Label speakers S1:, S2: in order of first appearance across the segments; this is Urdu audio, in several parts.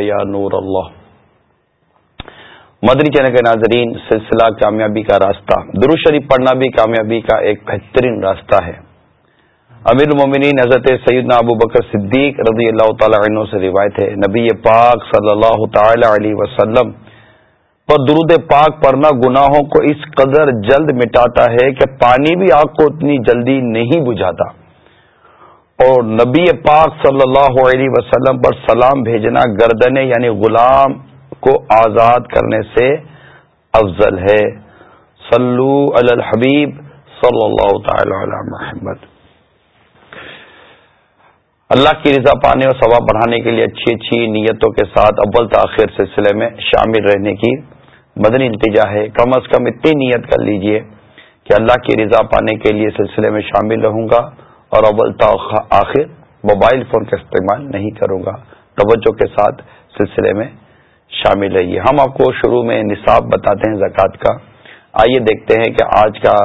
S1: یا نور اللہ مدنی چینل کے ناظرین، سلسلہ کامیابی کا راستہ درو شریف پڑھنا بھی کامیابی کا ایک بہترین راستہ ہے۔ امیر المومنین حضرت سیدنا ابو بکر صدیق رضی اللہ تعالی عنہ سے روایت ہے، نبی پاک صلی اللہ تعالی علیہ وسلم پر درود پاک پڑھنا گناہوں کو اس قدر جلد مٹاتا ہے کہ پانی بھی آگ کو اتنی جلدی نہیں بجھاتا۔ اور نبی پاک صلی اللہ علیہ وسلم پر سلام بھیجنا گردنے یعنی غلام کو آزاد کرنے سے افضل ہے۔ صلو علی الحبیب صلی اللہ تعالی علی محمد۔ اللہ کی رضا پانے اور ثواب بڑھانے کے لیے اچھی اچھی نیتوں کے ساتھ اول تاخیر سلسلے میں شامل رہنے کی مدنی التجا ہے۔ کم از کم اتنی نیت کر لیجیے کہ اللہ کی رضا پانے کے لیے سلسلے میں شامل رہوں گا۔ اور اول آخر موبائل فون کا استعمال نہیں کروں گا۔ توجہ کے ساتھ سلسلے میں شامل رہیے۔ ہم آپ کو شروع میں نصاب بتاتے ہیں زکوٰۃ کا۔ آئیے دیکھتے ہیں کہ آج کا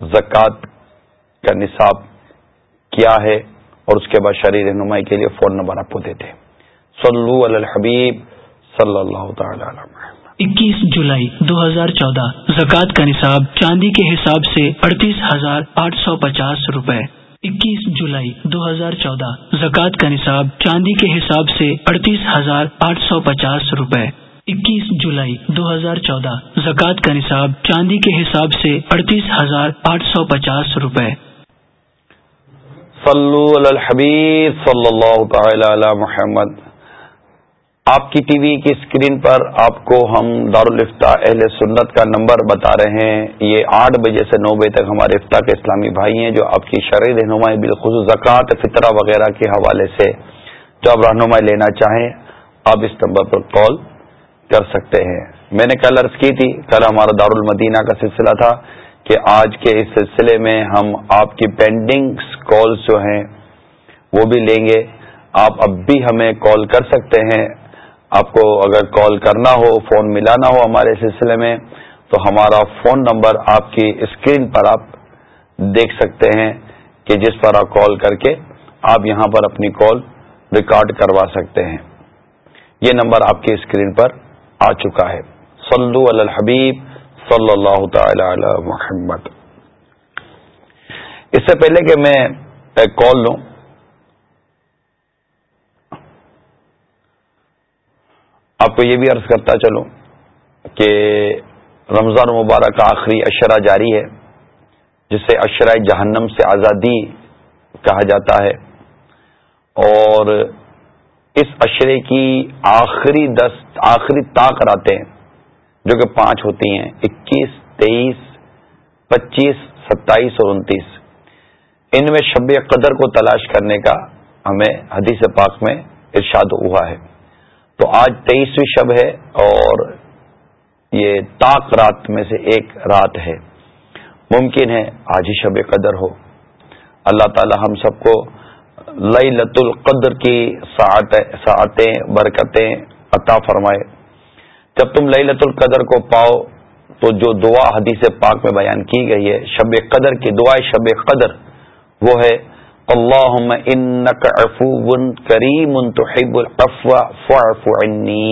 S1: زکوٰۃ کا نصاب کیا ہے اور اس کے بعد شریر رہنمائی کے لیے فون نمبر آپ کو دیتے ہیں۔ صلو علی الحبیب صلی اللہ تعالی
S2: اکیس جولائی دو ہزار چودہ۔ زکوٰۃ کا نصاب چاندی کے حساب سے اڑتیس ہزار آٹھ سو پچاس روپے۔ اکیس جولائی دو ہزار چودہ۔ زکوٰۃ کا نصاب چاندی کے حساب سے اڑتیس ہزار آٹھ سو پچاس روپے۔ اکیس جولائی دو ہزار چودہ۔ زکوٰۃ کا نصاب چاندی کے حساب سے اڑتیس ہزار آٹھ سو پچاس روپے۔
S1: صلو علی الحبیب صلی اللہ تعالی علی محمد۔ آپ کی ٹی وی کی اسکرین پر آپ کو ہم دارالفتا اہل سنت کا نمبر بتا رہے ہیں۔ یہ آٹھ بجے سے نو بجے تک ہمارے افتا کے اسلامی بھائی ہیں جو آپ کی شرح رہنمائی بالخصوص زکوٰۃ، فطرہ وغیرہ کے حوالے سے۔ جو آپ رہنمائی لینا چاہیں، آپ اس نمبر پر کال کر سکتے ہیں۔ میں نے کل عرض کی تھی، کل ہمارا دارالمدینہ کا سلسلہ تھا کہ آج کے اس سلسلے میں ہم آپ کی پینڈنگ کالز جو ہیں، وہ بھی لیں گے۔ آپ اب بھی ہمیں کال کر سکتے ہیں۔ آپ کو اگر کال کرنا ہو فون ملانا ہو ہمارے سلسلے میں، تو ہمارا فون نمبر آپ کی اسکرین پر آپ دیکھ سکتے ہیں کہ جس پر آپ کال کر کے آپ یہاں پر اپنی کال ریکارڈ کروا سکتے ہیں۔ یہ نمبر آپ کی اسکرین پر آ چکا ہے۔ صلو علی الحبیب صلی اللہ تعالی علی محمد۔ اس سے پہلے کہ میں کال لوں آپ کو یہ بھی عرض کرتا چلوں کہ رمضان مبارک کا آخری اشرہ جاری ہے، جسے اشرہ جہنم سے آزادی کہا جاتا ہے۔ اور اس اشرے کی آخری دس آخری طاق راتیں جو کہ پانچ ہوتی ہیں، اکیس، تیئیس، پچیس، ستائیس اور انتیس، ان میں شب قدر کو تلاش کرنے کا ہمیں حدیث پاک میں ارشاد ہوا ہے۔ تو آج تیئیسویں شب ہے اور یہ تاک رات میں سے ایک رات ہے۔ ممکن ہے آج ہی شب قدر ہو۔ اللہ تعالی ہم سب کو لئی لت القدر کی ساعتیں، برکتیں عطا فرمائے۔ جب تم لئی لت القدر کو پاؤ تو جو دعا حدیث پاک میں بیان کی گئی ہے، شب قدر کی دعائیں شب قدر، وہ ہے اللهم انك عفو كريم تحب العفو فاعف عني.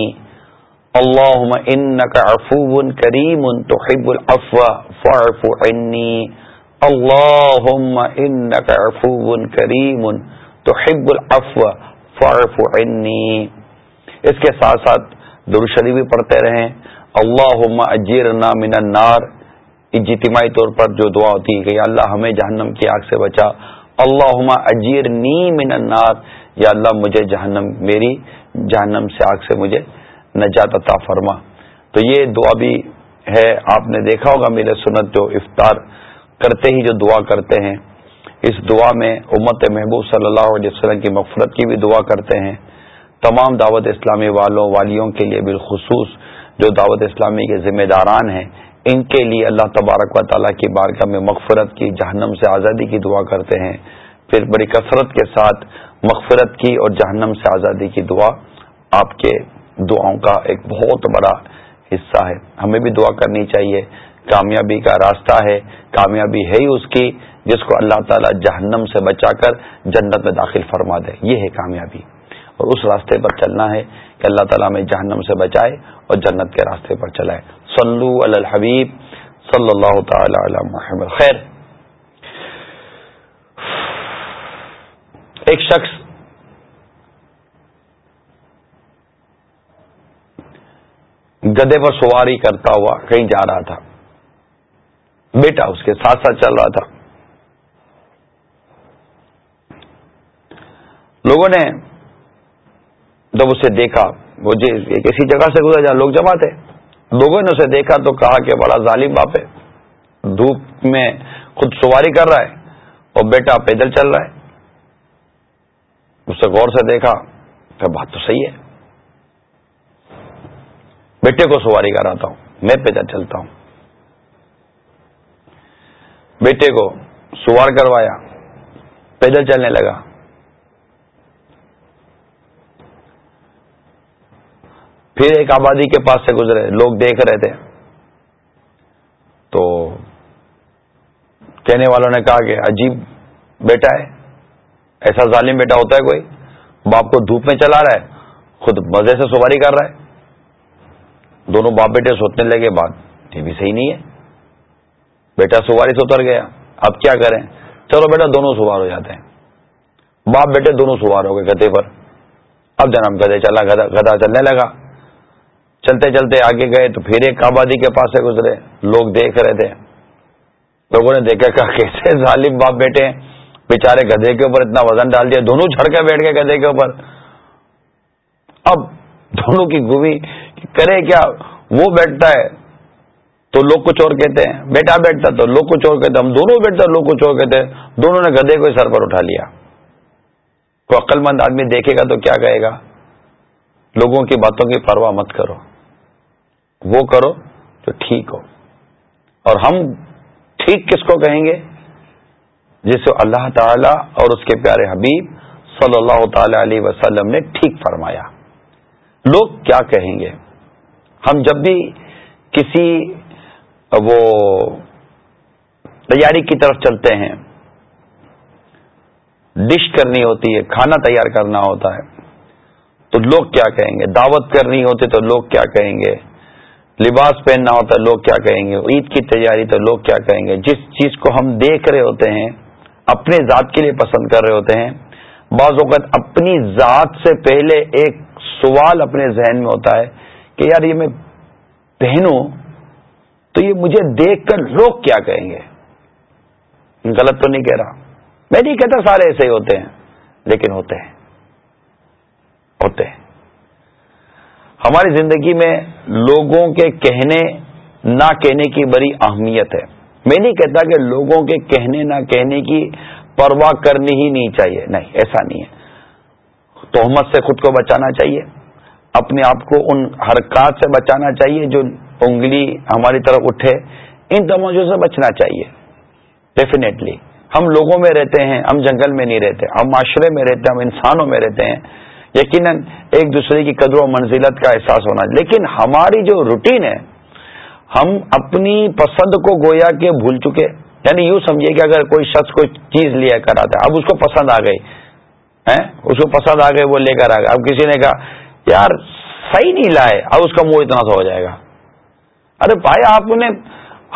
S1: اللهم انك عفو كريم تحب العفو فاعف عني. اللهم انك عفو كريم تحب العفو فاعف عني. اس کے ساتھ ساتھ درود شریف بھی پڑھتے رہیں. اللهم اجرنا من النار. اجتماعی طور پر جو دعا ہوتی ہے کہ اللہ ہمیں جہنم کی آگ سے بچا. اللہ اجیر نی من النار۔ یا اللہ، مجھے جہنم، میری جہنم سے آگ سے مجھے نجات عطا فرما۔ تو یہ دعا بھی ہے، آپ نے دیکھا ہوگا میرے سنت جو افطار کرتے ہی جو دعا کرتے ہیں۔ اس دعا میں امت محبوب صلی اللہ علیہ وسلم کی مفرت کی بھی دعا کرتے ہیں۔ تمام دعوت اسلامی والوں، والیوں کے لیے بالخصوص جو دعوت اسلامی کے ذمہ داران ہیں ان کے لیے اللہ تبارک و تعالیٰ کی بارگاہ میں مغفرت کی، جہنم سے آزادی کی دعا کرتے ہیں۔ پھر بڑی کثرت کے ساتھ مغفرت کی اور جہنم سے آزادی کی دعا آپ کے دعاؤں کا ایک بہت بڑا حصہ ہے۔ ہمیں بھی دعا کرنی چاہیے۔ کامیابی کا راستہ ہے۔ کامیابی ہے ہی اس کی جس کو اللہ تعالیٰ جہنم سے بچا کر جنت میں داخل فرما دے۔ یہ ہے کامیابی۔ اور اس راستے پر چلنا ہے کہ اللہ تعالیٰ میں جہنم سے بچائے اور جنت کے راستے پر چلائے۔ صلو علی الحبیب صلی اللہ تعالی علی محمد. خیر. ایک شخص گدے پر سواری کرتا ہوا کہیں جا رہا تھا. بیٹا اس کے ساتھ ساتھ چل رہا تھا. لوگوں نے جب اسے دیکھا، وہ جی کسی جگہ سے گزرا جا لوگ جمع تھے. لوگوں نے اسے دیکھا تو کہا کہ بڑا ظالم باپ ہے۔ دھوپ میں خود سواری کر رہا ہے اور بیٹا پیدل چل رہا ہے۔ اسے غور سے دیکھا کہ بات تو صحیح ہے۔ بیٹے کو سواری کراتا ہوں، میں پیدل چلتا ہوں۔ بیٹے کو سوار کروایا، پیدل چلنے لگا۔ پھر ایک آبادی کے پاس سے گزرے، لوگ دیکھ رہے تھے۔ تو کہنے والوں نے کہا کہ عجیب بیٹا ہے، ایسا ظالم بیٹا ہوتا ہے کوئی، باپ کو دھوپ میں چلا رہا ہے، خود مزے سے سواری کر رہا ہے۔ دونوں باپ بیٹے سوچنے لگے، بات یہ بھی صحیح نہیں ہے۔ بیٹا سواری سے اتر گیا۔ اب کیا کریں؟ چلو بیٹا، دونوں سوار ہو جاتے ہیں۔ باپ بیٹے دونوں سوار ہو گئے گدے پر۔ اب جنم گدے چلا گدا چلنے لگا۔ چلتے چلتے آگے گئے تو پھر ایک آبادی کے پاس سے گزرے۔ لوگ دیکھ رہے تھے۔ لوگوں نے دیکھا کہ کیسے ظالم باپ بیٹے بےچارے گدے کے اوپر اتنا وزن ڈال دیا۔ دونوں جھڑ کے بیٹھ گئے گدے کے اوپر۔ اب دونوں کی گوی کرے کیا؟ وہ بیٹھتا ہے تو لوگ کچھ اور کہتے ہیں۔ بیٹا بیٹھتا تو لوگ کچھ اور کہتے ہم دونوں بیٹھتا لوگ کچھ اور کہتے ہیں۔ دونوں نے گدے کو سر پر اٹھا لیا۔ کوئی عقل مند آدمی دیکھے گا تو کیا کہے گا؟ لوگوں کی باتوں کی پرواہ مت کرو۔ وہ کرو جو ٹھیک ہو۔ اور ہم ٹھیک کس کو کہیں گے؟ جسے اللہ تعالی اور اس کے پیارے حبیب صلی اللہ تعالی علیہ وسلم نے ٹھیک فرمایا۔ لوگ کیا کہیں گے؟ ہم جب بھی کسی وہ تیاری کی طرف چلتے ہیں، ڈش کرنی ہوتی ہے، کھانا تیار کرنا ہوتا ہے، تو لوگ کیا کہیں گے؟ دعوت کرنی ہوتی تو لوگ کیا کہیں گے؟ لباس پہننا ہوتا ہے، لوگ کیا کہیں گے؟ عید کی تیاری تو لوگ کیا کہیں گے؟ جس چیز کو ہم دیکھ رہے ہوتے ہیں، اپنے ذات کے لیے پسند کر رہے ہوتے ہیں، بعض اوقات اپنی ذات سے پہلے ایک سوال اپنے ذہن میں ہوتا ہے کہ یار یہ میں پہنوں تو یہ مجھے دیکھ کر لوگ کیا کہیں گے؟ غلط تو نہیں کہہ رہا۔ میں نہیں کہتا سارے ایسے ہی ہوتے ہیں، لیکن ہوتے ہیں۔ ہوتے ہیں۔ ہماری زندگی میں لوگوں کے کہنے نہ کہنے کی بڑی اہمیت ہے۔ میں نہیں کہتا کہ لوگوں کے کہنے نہ کہنے کی پرواہ کرنی ہی نہیں چاہیے۔ نہیں، ایسا نہیں ہے۔ تہمت سے خود کو بچانا چاہیے۔ اپنے آپ کو ان حرکات سے بچانا چاہیے جو انگلی ہماری طرف اٹھے۔ ان تموجوں سے بچنا چاہیے۔ ڈیفینیٹلی ہم لوگوں میں رہتے ہیں، ہم جنگل میں نہیں رہتے۔ ہم معاشرے میں رہتے ہیں، ہم انسانوں میں رہتے ہیں۔ یقیناً ایک دوسرے کی قدر و منزلت کا احساس ہونا لیکن ہماری جو روٹین ہے، ہم اپنی پسند کو گویا کے بھول چکے۔ یعنی یوں سمجھیے کہ اگر کوئی شخص کوئی چیز لیا کر آتا ہے، اب اس کو پسند آ گئی اس کو پسند آ گئی، وہ لے کر آ گئے اب کسی نے کہا، یار، صحیح نہیں لائے، اب اس کا منہ اتنا سا ہو جائے گا۔ ارے بھائی، آپ نے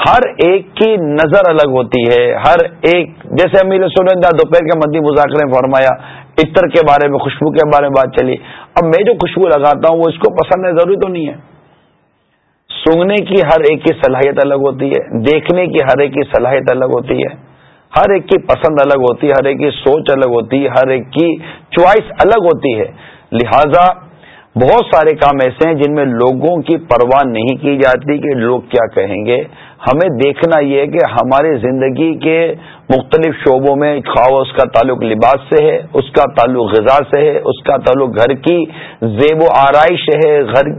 S1: ہر ایک کی نظر الگ ہوتی ہے۔ ہر ایک، جیسے امیر سنندا دوپہر کے مدی مذاکرے فرمایا عطر کے بارے میں، خوشبو کے بارے میں بات چلی۔ اب میں جو خوشبو لگاتا ہوں، وہ اس کو پسند ہے ضروری تو نہیں ہے۔ سونگنے کی ہر ایک کی صلاحیت الگ ہوتی ہے، دیکھنے کی ہر ایک کی صلاحیت الگ ہوتی ہے۔ ہر ایک کی پسند الگ ہوتی ہے، ہر ایک کی سوچ الگ ہوتی ہے، ہر ایک کی چوائس الگ ہوتی ہے۔ لہذا بہت سارے کام ایسے ہیں جن میں لوگوں کی پرواہ نہیں کی جاتی کہ لوگ کیا کہیں گے۔ ہمیں دیکھنا یہ کہ ہماری زندگی کے مختلف شعبوں میں خواہ اس کا تعلق لباس سے ہے، اس کا تعلق غذا سے ہے، اس کا تعلق گھر کی زیب و آرائش ہے، گھر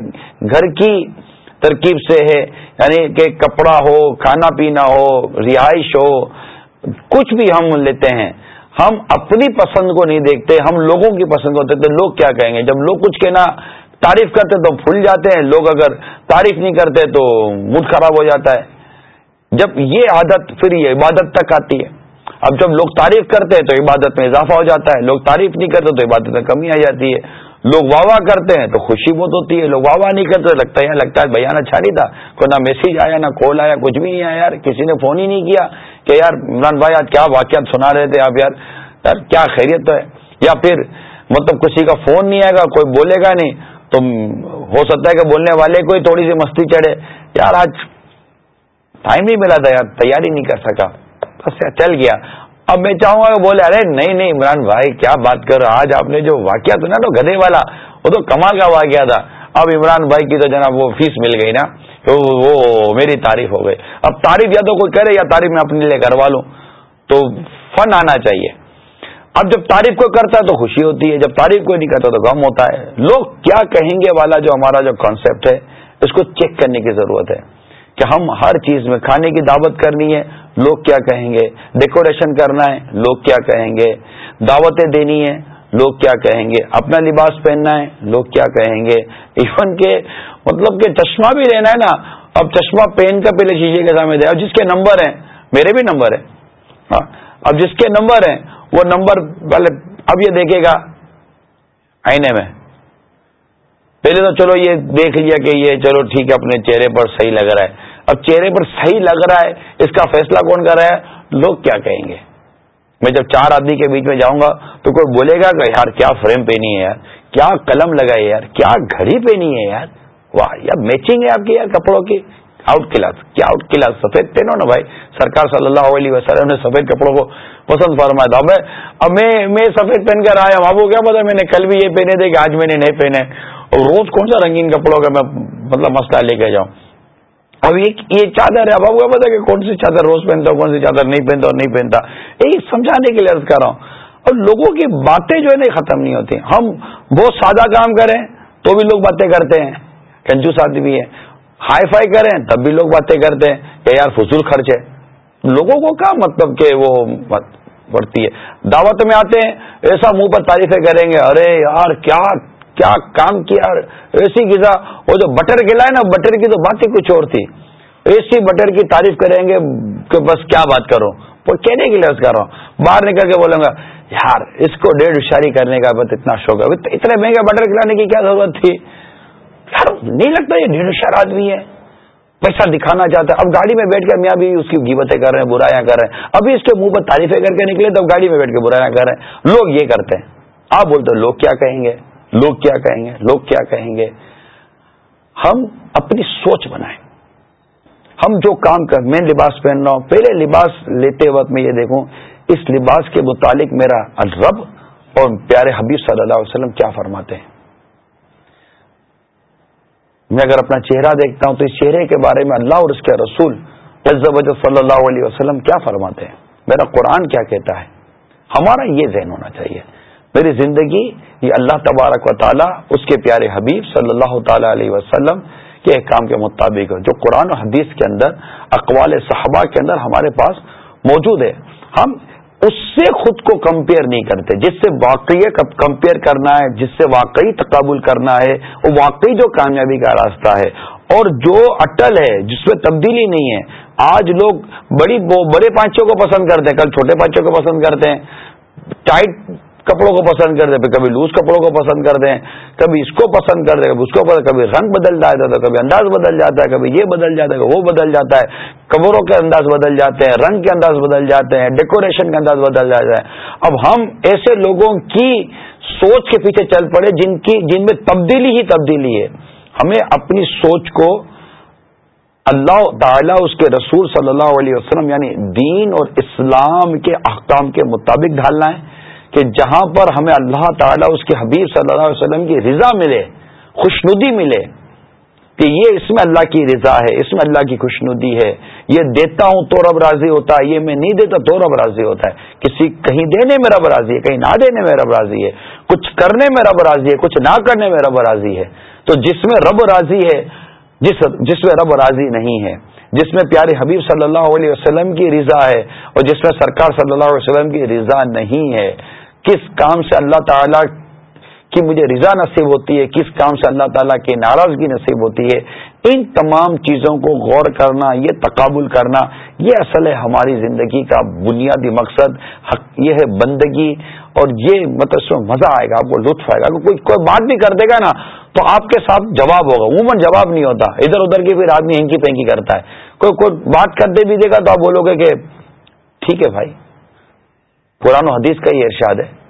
S1: گھر کی ترکیب سے ہے۔ یعنی کہ کپڑا ہو، کھانا پینا ہو، رہائش ہو، کچھ بھی ہم لیتے ہیں، ہم اپنی پسند کو نہیں دیکھتے، ہم لوگوں کی پسند کو دیکھتے لوگ کیا کہیں گے؟ جب لوگ کچھ کہنا تعریف کرتے تو پھول جاتے ہیں، لوگ اگر تعریف نہیں کرتے تو موڈ خراب ہو جاتا ہے۔ جب یہ عادت پھر یہ عبادت تک آتی ہے۔ اب جب لوگ تعریف کرتے ہیں تو عبادت میں اضافہ ہو جاتا ہے، لوگ تعریف نہیں کرتے تو عبادت میں کمی آ جاتی ہے۔ لوگ واہ واہ کرتے ہیں تو خوشی بہت ہوتی ہے، لوگ واہ واہ نہیں کرتے لگتا ہے لگتا ہے بھیا اچھا نہیں تھا، کوئی نہ میسج آیا، نہ کال آیا، کچھ بھی نہیں آیا یار، کسی نے فون ہی نہیں کیا کہ یار عمران بھائی آج کیا واقعات سنا رہے تھے آپ یار یار کیا خیریت ہے؟ یا پھر مطلب کسی کا فون نہیں آئے گا، کوئی بولے گا نہیں، تو ہو سکتا ہے کہ بولنے والے کو ہی تھوڑی سی مستی چڑھے۔ یار آج ٹائم نہیں ملا تھا تیاری نہیں کر سکا۔ بس چل گیا۔ اب میں چاہوں گا کہ بولے، ارے نہیں نہیں عمران بھائی، کیا بات کر آج آپ نے جو واقعہ تھا نا تو گدے والا، وہ تو کمال کا واقعہ تھا۔ اب عمران بھائی کی تو جناب وہ فیس مل گئی نا، تو وہ میری تعریف ہو گئی۔ اب تعریف یا تو کوئی کرے یا تعریف میں اپنے لیے کروا لوں۔ تو فن آنا چاہیے۔ اب جب تعریف کو کرتا ہے تو خوشی ہوتی ہے، جب تعریف کو نہیں کرتا تو غم ہوتا ہے۔ لوگ کیا کہیں گے والا جو ہمارا جو کانسیپٹ ہے، اس کو چیک کرنے کی ضرورت ہے۔ کہ ہم ہر چیز میں کھانے کی دعوت کرنی ہے، لوگ کیا کہیں گے؟ ڈیکوریشن کرنا ہے، لوگ کیا کہیں گے؟ دعوتیں دینی ہے لوگ کیا کہیں گے؟ اپنا لباس پہننا ہے، لوگ کیا کہیں گے؟ ایون کے مطلب کہ چشمہ بھی لینا ہے نا، اب چشمہ پہن کر پہلے شیشے کے سامنے دے اب جس کے نمبر ہیں، میرے بھی نمبر ہیں۔ ہاں اب جس کے نمبر ہیں، وہ نمبر پہلے اب یہ دیکھے گا۔ آئینے میں۔ پہلے تو چلو یہ دیکھ لیا کہ یہ چلو ٹھیک ہے، اپنے چہرے پر صحیح لگ رہا ہے۔ اب چہرے پر صحیح لگ رہا ہے، اس کا فیصلہ کون کر رہا ہے؟ لوگ کیا کہیں گے؟ میں جب چار آدمی کے بیچ میں جاؤں گا تو کوئی بولے گا کہ یار، کیا فریم پہنی ہے یار؟ کیا قلم لگائی یار؟ کیا گھڑی پہنی ہے یار؟ واہ یار میچنگ ہے آپ کی یار کپڑوں کی؟ آؤٹ کلاس کیا آؤٹ کلاس سفید پہنو نا بھائی سرکار صلی اللہ علیہ وسلم نے سفید کپڑوں کو پسند فرمایا تھا اب میں میں سفید پہن کر آیا آپ کو کیا پتا میں نے کل بھی یہ پہنے تھے کہ آج میں نے نہیں پہنے اور روز کون سا رنگین کپڑوں کا میں مطلب مسئلہ لے کے جاؤں اب یہ چادر ہے اب آپ کو پتا کہ کون سی چادر روز پہنتا ہوں کون سی چادر نہیں پہنتا اور نہیں پہنتا یہی سمجھانے کے لیے عرض کر رہا ہوں اور لوگوں کی باتیں جو ہے نا ختم نہیں ہوتی ہم بہت سادہ کام کریں تو بھی لوگ باتیں کرتے ہیں کنجوس آدمی بھی ہے ہائی فائی کریں تب بھی لوگ باتیں کرتے ہیں۔ کہ یار فضول خرچ ہے۔ لوگوں کو کیا مطلب کہ وہ پڑتی ہے؟ دعوت میں آتے ہیں، ایسا منہ پر تعریفیں کریں گے۔ ارے یار، کیا کیا کام کیا؟ ایسی غذا، وہ جو بٹر گلا ہے نا، بٹر کی تو بات ہی کچھ اور تھی۔ ایسی بٹر کی تعریف کریں گے کہ بس کیا بات کرو وہ کہنے کے لیے کر رہا ہوں۔ باہر نکل کے بولوں گا، یار، اس کو ڈیڑھ اشاری کرنے کا بس اتنا شوق ہے۔ اتنے مہنگے بٹر کھلانے کی کیا ضرورت تھی؟ یار نہیں لگتا یہ ڈیڑھ شہر آدمی ہے۔ پیسہ دکھانا چاہتا ہے۔ اب گاڑی میں بیٹھ کر میاں بھی اس کی گیبتیں کر رہے ہیں برایاں کر رہے ہیں۔ ابھی اس کے منہ پر تعریفیں کر کے نکلے تو گاڑی میں بیٹھ کے برایاں کر رہے ہیں۔ لوگ یہ کرتے ہیں۔ آپ بولتے لوگ کیا کہیں گے؟ لوگ کیا کہیں گے؟ لوگ کیا کہیں گے؟ ہم اپنی سوچ بنائیں۔ ہم جو کام کر، میں لباس پہن رہا ہوں۔ پہلے لباس لیتے وقت میں یہ دیکھوں، اس لباس کے متعلق میرا رب اور پیارے حبیب صلی اللہ علیہ وسلم کیا فرماتے ہیں؟ میں اگر اپنا چہرہ دیکھتا ہوں تو اس چہرے کے بارے میں اللہ اور اس کے رسول صلی اللہ علیہ وسلم کیا فرماتے ہیں؟ میرا قرآن کیا کہتا ہے؟ ہمارا یہ ذہن ہونا چاہیے۔ میری زندگی، یہ اللہ تبارک و تعالیٰ، اس کے پیارے حبیب صلی اللہ تعالی علیہ وسلم کے احکام کے مطابق جو قرآن و حدیث کے اندر، اقوال صحابہ کے اندر ہمارے پاس موجود ہے۔ ہم اس سے خود کو کمپیئر نہیں کرتے، جس سے واقعی کمپیئر کرنا ہے، جس سے واقعی تقابل کرنا ہے، وہ واقعی جو کامیابی کا راستہ ہے۔ اور جو اٹل ہے، جس میں تبدیلی نہیں ہے، آج لوگ بڑی بڑے پانچوں کو پسند کرتے ہیں، کل چھوٹے پانچوں کو پسند کرتے ہیں۔ ٹائٹ کپڑوں کو پسند کرتے پھر کبھی لوز کپڑوں کو پسند کرتے ہیں کبھی اس کو پسند کرتے کبھی اس کو پسند، کبھی رنگ بدل جاتا ہے کبھی انداز بدل جاتا ہے، کبھی یہ بدل جاتا ہے وہ بدل جاتا ہے کپڑوں کے انداز بدل جاتے ہیں، رنگ کے انداز بدل جاتے ہیں، ڈیکوریشن کا انداز بدل جاتا ہے اب ہم ایسے لوگوں کی سوچ کے پیچھے چل پڑے، جن کی، جن میں تبدیلی ہی تبدیلی ہے۔ ہمیں اپنی سوچ کو اللہ تعالیٰ، اس کے رسول صلی اللہ علیہ وسلم یعنی دین اور اسلام کے احکام کے مطابق ڈھالنا ہے۔ کہ جہاں پر ہمیں اللہ تعالیٰ، اس کے حبیب صلی اللہ علیہ وسلم کی رضا ملے، خوشنودی ملے، کہ یہ اس میں اللہ کی رضا ہے، اس میں اللہ کی خوشنودی ہے، یہ دیتا ہوں تو رب راضی ہوتا ہے، یہ میں نہیں دیتا تو رب راضی ہوتا ہے۔ کسی کہیں دینے میں رب راضی ہے، کہیں نہ دینے میں رب راضی ہے، کچھ کرنے میں رب راضی ہے، کچھ نہ کرنے میں رب راضی ہے۔ تو جس میں رب راضی ہے، جس جس میں رب راضی نہیں ہے، جس میں پیارے حبیب صلی اللہ علیہ وسلم کی رضا ہے، اور جس میں سرکار صلی اللہ علیہ وسلم کی رضا نہیں ہے۔ کس کام سے اللہ تعالی کی مجھے رضا نصیب ہوتی ہے، کس کام سے اللہ تعالیٰ کی ناراضگی نصیب ہوتی ہے، ان تمام چیزوں کو غور کرنا، یہ تقابل کرنا، یہ اصل ہے ہماری زندگی کا بنیادی مقصد یہ ہے بندگی، اور یہ مطلب مزہ آئے گا، آپ کو لطف آئے گا۔ کوئی کوئی بات بھی کر دے گا نا، تو آپ کے ساتھ جواب ہوگا، عموماً جواب نہیں ہوتا۔ ادھر ادھر کی پھر آدمی ہینکی پینکی کرتا ہے۔ کوئی کوئی بات کر دے بھی دے گا تو آپ بولو گے کہ ٹھیک ہے بھائی۔ قرآن و حدیث کا یہ ارشاد ہے۔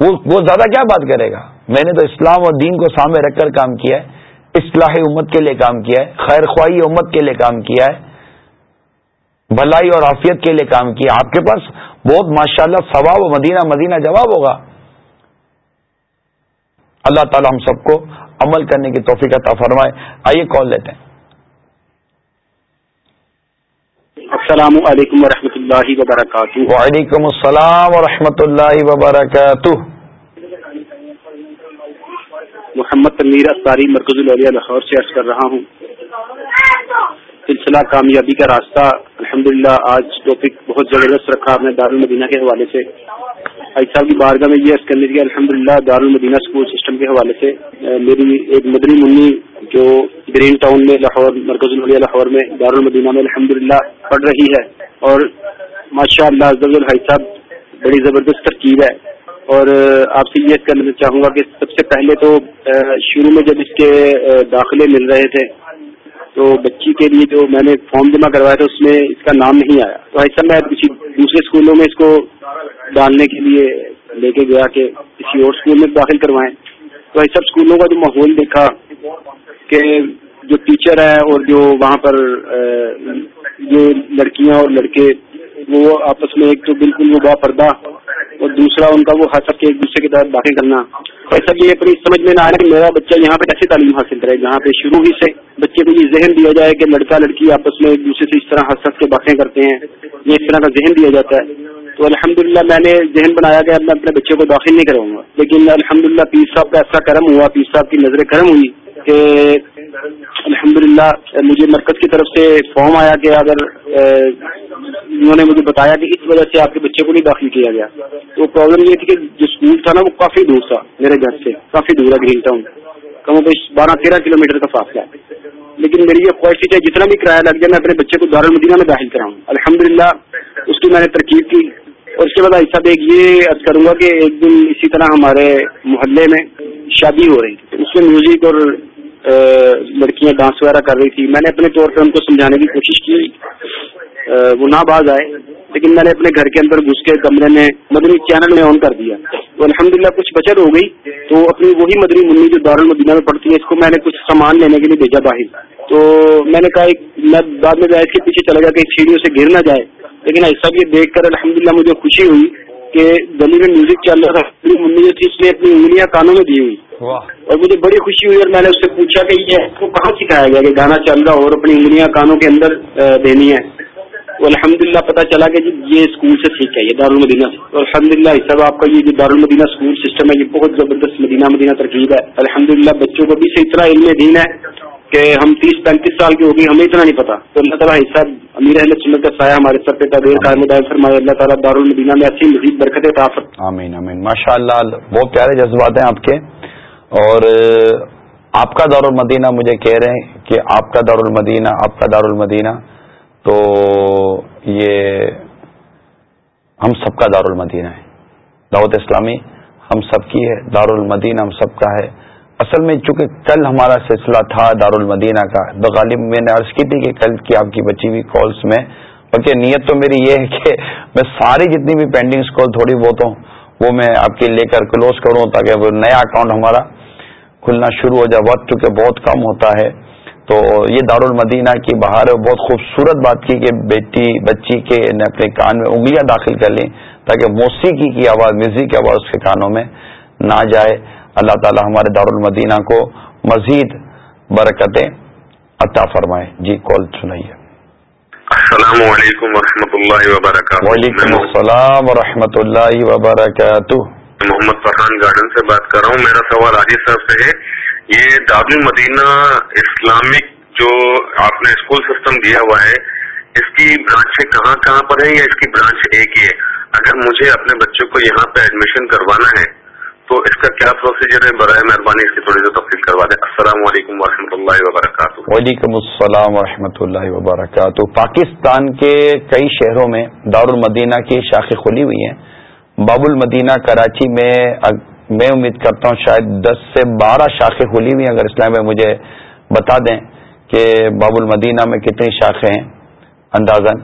S1: وہ زیادہ کیا بات کرے گا؟ میں نے تو اسلام اور دین کو سامنے رکھ کر کام کیا ہے۔ اصلاح امت کے لیے کام کیا ہے۔ خیر خواہی امت کے لیے کام کیا ہے۔ بھلائی اور عافیت کے لیے کام کیا آپ کے پاس بہت ماشاء اللہ ثواب و مدینہ مدینہ جواب ہوگا۔ اللہ تعالی ہم سب کو عمل کرنے کی توفیق عطا فرمائے۔ آئیے کال لیتے ہیں۔
S3: السلام علیکم ورحمۃ اللہ وبرکاتہ
S1: وعلیکم السلام ورحمۃ اللہ وبرکاتہ۔
S3: محمد تنویر اختاری مرکز العلیہ لاہور سے عرض کر رہا ہوں۔ سلسلہ کامیابی کا راستہ۔ الحمدللہ آج ٹاپک بہت زبردست رکھا آپ نے دارالمدینہ کے حوالے سے۔ صاحب کی بارگاہ میں یہ عرض کرنے کی الحمد للہ دارالمدینہ اسکول سسٹم کے حوالے سے میری ایک مدنی منی جو گرین ٹاؤن میں لاہور، مرکز العلیہ لاہور میں دارالمدینہ میں الحمد للہ پڑھ رہی ہے اور ماشاء اللہ الحائی صاحب بڑی زبردست ترکیب ہے اور آپ سے یہ کرنا چاہوں گا کہ سب سے پہلے تو شروع میں جب اس کے داخلے مل رہے تھے تو بچی کے لیے جو میں نے فارم جمع کروایا تھا اس میں اس کا نام نہیں آیا۔ تو ایسا میں کسی دوسرے اسکولوں میں اس کو ڈالنے کے لیے لے کے گیا کہ کسی اور اسکول میں داخل کروائیں۔ تو ایسا اسکولوں کا جو ماحول دیکھا کہ جو ٹیچر ہے اور جو وہاں پر جو لڑکیاں اور لڑکے، وہ آپس میں ایک تو بالکل وہ با پردہ اور دوسرا ان کا وہ حسب کے ایک دوسرے کے تحت داخل کرنا۔ ایسا بھی اپنی سمجھ میں نہ آیا کہ میرا بچہ یہاں پہ کیسے تعلیم حاصل کرے؟ جہاں پہ شروع ہی سے بچے کو یہ ذہن دیا جائے کہ لڑکا لڑکی آپس میں ایک دوسرے سے اس طرح حسد کے باتیں کرتے ہیں، یہ اس طرح کا ذہن دیا جاتا ہے۔ تو الحمدللہ میں نے ذہن بنایا کہ اب میں اپنے بچے کو داخل نہیں کراؤں گا۔ لیکن الحمدللہ للہ پیر صاحب کا ایسا کرم ہوا، پیر صاحب کی نظر کرم ہوئی۔ کہ الحمدللہ، مجھے مرکز کی طرف سے فارم آیا کہ اگر انہوں نے مجھے بتایا کہ اس وجہ سے آپ کے بچے کو نہیں داخل کیا گیا۔ تو پرابلم یہ تھی کہ جو اسکول تھا نا، وہ کافی دور تھا میرے گھر سے، کافی دور ہے گرین ٹاؤن کم و بیش بارہ تیرہ کلو میٹر کا فاصلہ ہے۔ لیکن میری یہ خواہش تھی جتنا بھی کرایہ لگ جائے، میں اپنے بچے کو دارالمدینہ میں داخل کراؤں۔ الحمد للہ اس کی میں نے ترکیب کی۔ اور اس کے بعد ایسا ایک یہ عرض کروں گا کہ ایک دن اسی طرح ہمارے محلے میں شادی ہو رہی تھی۔ اس میں میوزک اور لڑکیاں ڈانس وغیرہ کر رہی تھی۔ میں نے اپنے طور پہ ان کو سمجھانے کی کوشش کی۔ وہ نہ باز آئے، لیکن میں نے اپنے گھر کے اندر گھس کے کمرے میں مدنی چینل میں آن کر دیا۔ تو الحمدللہ کچھ بچت ہو گئی۔ تو اپنی وہی مدنی منی جو دارالمدینہ میں پڑتی ہے، اس کو میں نے کچھ سامان لینے کے لیے بھیجا باہر۔ تو میں نے کہا میں بعد میں اس کے پیچھے چلا گیا کہ سیڑھیوں سے گر نہ جائے۔ لیکن ایسا بھی دیکھ کر الحمدللہ مجھے خوشی ہوئی۔ کہ گلی میں میوزک چل رہا تھا منی جو تھی اس نے اپنی انگلیاں کانوں میں دی ہوئی۔ اور مجھے بڑی خوشی ہوئی اور میں نے اس سے پوچھا کہ یہ کو کہاں سکھایا گیا کہ گانا چل رہا اور اپنی انگلیاں کانوں کے اندر دینی ہے الحمد للہ پتا چلا کہ جی یہ اسکول سے ٹھیک ہے یہ دارالمدینہ تو الحمد للہ سب آپ کا یہ جو دارالمدینہ اسکول سسٹم ہے یہ بہت زبردست مدینہ مدینہ ترکیب ہے۔ الحمد للہ بچوں کو بھی سے اتنا علم دین ہے کہ ہم تیس پینتیس سال کی ہوگی، ہمیں اتنا نہیں پتا۔ تو اللہ تعالیٰ حصہ امیر اہل سنت کا سایہ ہمارے سر پہ تعبیر قائم دائر فرمائے، اللہ تعالیٰ دارالمدینہ میں اچھی مزید برکت تعفت
S1: آمین آمین۔ ماشاء اللہ بہت پیارے جذبات ہیں آپ کے۔ اور آپ کا دارالمدینہ مجھے کہہ رہے ہیں کہ آپ کا دارالمدینہ، آپ کا دارالمدینہ۔ تو یہ ہم سب کا دار المدینہ ہے۔ دعوت اسلامی ہم سب کی ہے دار المدینہ ہم سب کا ہے۔ اصل میں چونکہ کل ہمارا سلسلہ تھا دار المدینہ کا، تو غالب میں نے عرض کی تھی کہ کل کی آپ کی بچی ہوئی کالس میں، بلکہ نیت تو میری یہ ہے کہ میں ساری جتنی بھی پینڈنگ کال تھوڑی بہت ہوں، وہ میں آپ کے لے کر کلوز کروں تاکہ وہ نیا اکاؤنٹ ہمارا کھلنا شروع ہو جائے۔ وقت چونکہ بہت کم ہوتا ہے، تو یہ دارالمدینہ کی بہار ہے، بہت خوبصورت بات کی کہ بیٹی، بچی کے اپنے کان میں انگلیاں داخل کر لیں تاکہ موسیقی کی آواز میوزک کی آواز اس کے کانوں میں نہ جائے۔ اللہ تعالی ہمارے دارالمدینہ کو مزید برکتیں عطا فرمائے۔ جی کال سنائیے۔
S4: السلام علیکم ورحمۃ اللہ وبرکاتہ۔
S1: وعلیکم السلام ورحمۃ اللہ وبرکاتہ۔
S4: محمد فرحان گارڈن سے بات کر رہا ہوں۔ میرا سوال عاجد صاحب سے ہے۔ یہ دار المدینہ اسلامک جو آپ نے اسکول سسٹم دیا ہوا ہے اس کی برانچیں کہاں کہاں پر ہیں یا اس کی برانچ ایک ہی ہے؟ اگر مجھے اپنے بچوں کو یہاں پہ ایڈمیشن کروانا ہے تو اس کا کیا پروسیجر ہے؟ برائے مہربانی اس کی تھوڑی سی تفصیل کروا دیں۔ السلام علیکم و اللہ وبرکاتہ۔
S1: وعلیکم السلام و اللہ وبرکاتہ۔ پاکستان کے کئی شہروں میں دار المدینہ کی شاخیں کھلی ہوئی ہیں۔ باب المدینہ کراچی میں میں امید کرتا ہوں شاید دس سے بارہ شاخیں کھلی ہوئی ہیں۔ اگر اسلام میں مجھے بتا دیں کہ باب المدینہ میں کتنی شاخیں ہیں اندازن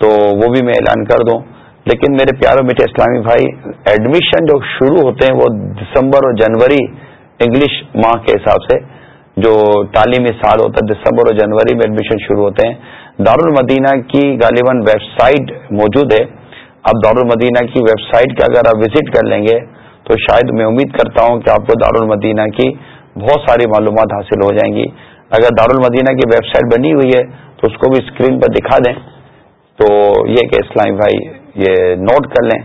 S1: تو وہ بھی میں اعلان کر دوں۔ لیکن میرے پیاروں میٹھے اسلامی بھائی ایڈمیشن جو شروع ہوتے ہیں وہ دسمبر اور جنوری انگلش ماہ کے حساب سے، جو تعلیمی سال ہوتا ہے، دسمبر اور جنوری میں ایڈمیشن شروع ہوتے ہیں۔ دارالمدینہ کی غالباً ویب سائٹ موجود ہے۔ اب دارالمدینہ کی ویب سائٹ کا اگر آپ وزٹ کر لیں گے، تو شاید میں امید کرتا ہوں کہ آپ کو دارالمدینہ کی بہت ساری معلومات حاصل ہو جائیں گی۔ اگر دارالمدینہ کی ویب سائٹ بنی ہوئی ہے، تو اس کو بھی اسکرین پر دکھا دیں۔ تو یہ کہ اسلامی بھائی یہ نوٹ کر لیں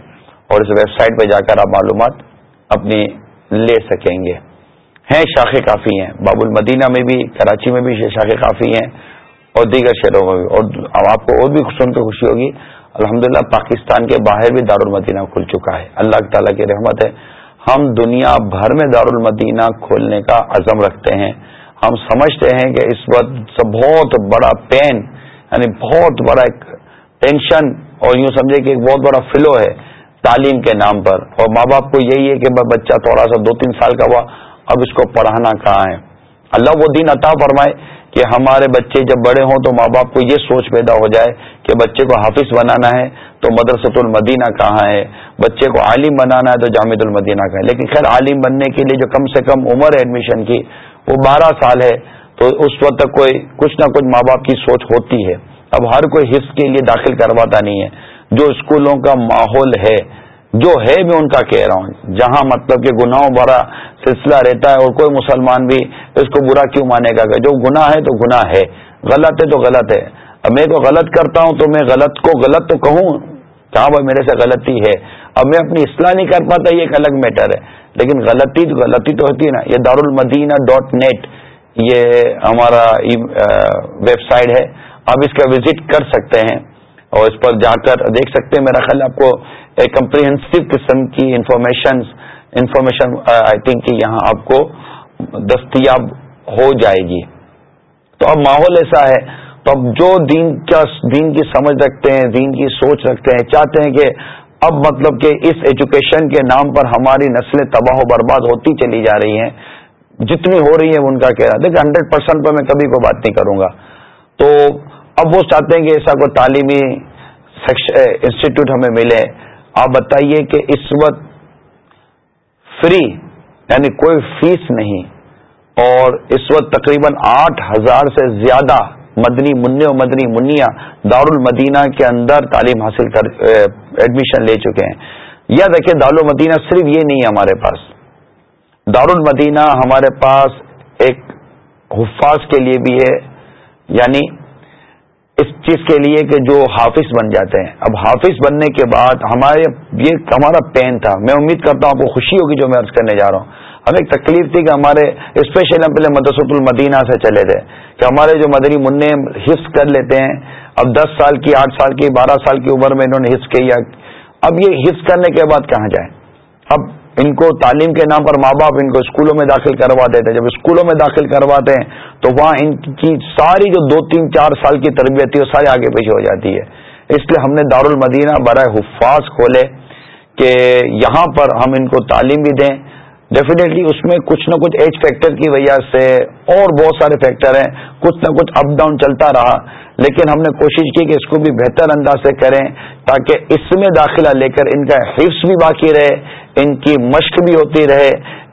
S1: اور اس ویب سائٹ پہ جا کر آپ معلومات اپنی لے سکیں گے۔ ہیں شاخیں کافی ہیں۔ باب المدینہ میں بھی، کراچی میں بھی شاخیں کافی ہیں اور دیگر شہروں میں بھی۔ اور آپ کو اور بھی سن کے خوشی ہوگی۔ الحمدللہ پاکستان کے باہر بھی دارالمدینہ کھل چکا ہے۔ اللہ تعالیٰ کی رحمت ہے۔ ہم دنیا بھر میں دارالمدینہ کھولنے کا عزم رکھتے ہیں۔ ہم سمجھتے ہیں کہ اس وقت بہت بڑا پین یعنی بہت بڑا ایک ٹینشن اور یوں سمجھے کہ ایک بہت بڑا فلو ہے تعلیم کے نام پر اور ماں باپ کو یہی ہے کہ بچہ تھوڑا سا دو تین سال کا ہوا، اب اس کو پڑھانا کہاں ہے؟ اللہ وہ دن عطا فرمائے کہ ہمارے بچے جب بڑے ہوں تو ماں باپ کو یہ سوچ پیدا ہو جائے کہ بچے کو حافظ بنانا ہے تو مدرسۃ المدینہ کہاں ہے؟ بچے کو عالم بنانا ہے تو جامع المدینہ کہاں ہے؟ لیکن خیر عالم بننے کے لیے جو کم سے کم عمر ہے ایڈمیشن کی، وہ بارہ سال ہے تو اس وقت تک کوئی کچھ نہ کچھ ماں باپ کی سوچ ہوتی ہے۔ اب ہر کوئی حص کے لیے داخل کرواتا نہیں ہے۔ جو اسکولوں کا ماحول ہے، جو ہے میں ان کا کہہ رہا ہوں۔ جہاں مطلب کہ گناہوں بھرا سلسلہ رہتا ہے اور کوئی مسلمان بھی اس کو برا کیوں مانے گا؟ جو گناہ ہے تو گناہ ہے۔ غلط ہے تو غلط ہے۔ اب میں کو غلط کرتا ہوں تو میں غلط کو غلط تو کہوں۔ کہاں بھائی میرے سے غلطی ہے۔ اب میں اپنی اصلاح نہیں کر پاتا، یہ ایک الگ میٹر ہے۔ لیکن غلطی تو غلطی تو ہوتی ہے نا۔ یہ دارالمدینہ ڈاٹ نیٹ یہ ہمارا ویب سائٹ ہے۔ آپ اس کا وزٹ کر سکتے ہیں اور اس پر جا کر دیکھ سکتے ہیں۔ میرا خیال آپ کو ایک کمپریہنسو قسم کی انفارمیشن انفارمیشن آئی تھنک کہ یہاں آپ کو دستیاب ہو جائے گی۔ تو اب ماحول ایسا ہے۔ تو اب جو دین کا دین کی سمجھ رکھتے ہیں، دین کی سوچ رکھتے ہیں، چاہتے ہیں کہ اب مطلب کہ اس ایجوکیشن کے نام پر ہماری نسلیں تباہ و برباد ہوتی چلی جا رہی ہیں۔ جتنی ہو رہی ہیں، ان کا کہہ رہا دیکھیں ہنڈریڈ پرسینٹ پر میں کبھی کوئی بات نہیں کروں گا۔ تو اب وہ چاہتے ہیں کہ ایسا کوئی تعلیمی انسٹیٹیوٹ ہمیں ملے۔ آپ بتائیے کہ اس وقت فری یعنی کوئی فیس نہیں، اور اس وقت تقریباً آٹھ ہزار سے زیادہ مدنی منع و مدنی منیا دار المدینہ کے اندر تعلیم حاصل کر ایڈمیشن لے چکے ہیں۔ یا دیکھیں دار المدینہ صرف یہ نہیں ہے ہمارے پاس۔ دار المدینہ ہمارے پاس ایک حفاظ کے لیے بھی ہے یعنی اس چیز کے لیے کہ جو حافظ بن جاتے ہیں۔ اب حافظ بننے کے بعد ہمارے یہ ہمارا پین تھا۔ میں امید کرتا ہوں آپ کو خوشی ہوگی جو میں عرض کرنے جا رہا ہوں۔ ہمیں ایک تکلیف تھی کہ ہمارے اسپیشل ہم پہلے مدرسۃ المدینہ سے چلے تھے کہ ہمارے جو مدنی منع حص کر لیتے ہیں۔ اب دس سال کی، آٹھ سال کی، بارہ سال کی عمر میں انہوں نے حص کیا۔ اب یہ حص کرنے کے بعد کہاں جائیں؟ اب ان کو تعلیم کے نام پر ماں باپ ان کو اسکولوں میں داخل کروا دیتے جب اسکولوں میں داخل کرواتے ہیں تو وہاں ان کی ساری جو دو تین چار سال کی تربیت ہے وہ ساری آگے پیچھے ہو جاتی ہے۔ اس لیے ہم نے دار المدینہ برائے حفاظ کھولے کہ یہاں پر ہم ان کو تعلیم بھی دیں۔ ڈیفینیٹلی اس میں کچھ نہ کچھ ایج فیکٹر کی وجہ سے اور بہت سارے فیکٹر ہیں۔ کچھ نہ کچھ اپ ڈاؤن چلتا رہا۔ لیکن ہم نے کوشش کی کہ اس کو بھی بہتر انداز سے کریں تاکہ اس میں داخلہ لے کر ان کا حفظ بھی باقی رہے، ان کی مشق بھی ہوتی رہے،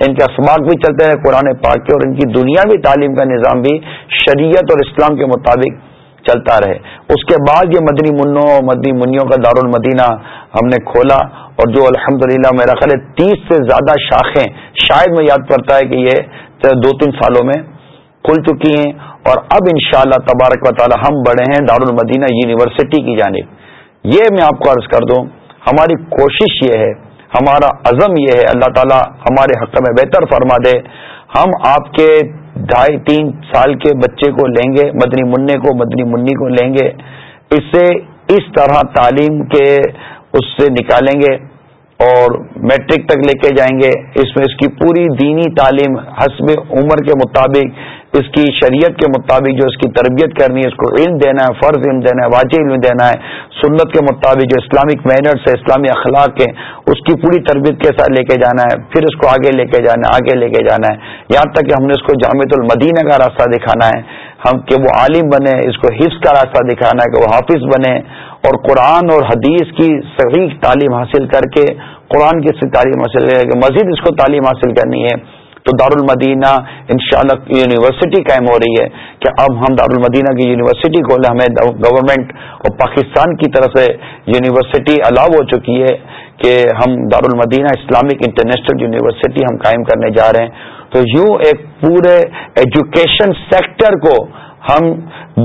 S1: ان کے اسباق بھی چلتے رہے، قرآن پاک کے اور ان کی دنیا بھی تعلیم کا نظام بھی شریعت اور اسلام کے مطابق چلتا رہے۔ اس کے بعد یہ مدنی منوں اور مدنی منوں کا دار المدینہ ہم نے کھولا اور جو الحمدللہ میرا خیال ہے تیس سے زیادہ شاخیں شاید میں یاد کرتا ہے کہ یہ دو تین سالوں میں کھل چکی ہیں اور اب انشاءاللہ تبارک و تعالی ہم بڑے ہیں دار المدینہ یونیورسٹی کی جانب۔ یہ میں آپ کو عرض کر دوں، ہماری کوشش یہ ہے، ہمارا عزم یہ ہے، اللہ تعالی ہمارے حق میں بہتر فرما دے۔ ہم آپ کے ڈھائی تین سال کے بچے کو لیں گے، مدنی منع کو، مدنی منی کو لیں گے۔ اس سے اس طرح تعلیم کے اس سے نکالیں گے اور میٹرک تک لے کے جائیں گے۔ اس میں اس کی پوری دینی تعلیم حسب عمر کے مطابق اس کی شریعت کے مطابق جو اس کی تربیت کرنی ہے، اس کو علم دینا ہے، فرض علم دینا ہے، واجب علم دینا ہے، سنت کے مطابق جو اسلامک مینرس ہے اسلامی اخلاق ہے اس کی پوری تربیت کے ساتھ لے کے جانا ہے، پھر اس کو آگے لے کے جانا ہے، آگے لے کے جانا ہے۔ یہاں تک کہ ہم نے اس کو جامع المدینہ کا راستہ دکھانا ہے۔ ہم کہ وہ عالم بنے، اس کو حفظ کا راستہ دکھانا ہے کہ وہ حافظ بنے اور قرآن اور حدیث کی صحیح تعلیم حاصل کر کے، قرآن کی تعلیم حاصل کر کے، مزید اس کو تعلیم حاصل کرنی ہے۔ تو دار المدینہ انشاءاللہ یونیورسٹی قائم ہو رہی ہے کہ اب ہم دار المدینہ کی یونیورسٹی کھولے ہمیں گورنمنٹ اور پاکستان کی طرف سے یونیورسٹی الاؤ ہو چکی ہے کہ ہم دار المدینہ اسلامک انٹرنیشنل یونیورسٹی ہم قائم کرنے جا رہے ہیں۔ تو یوں ایک پورے ایجوکیشن سیکٹر کو ہم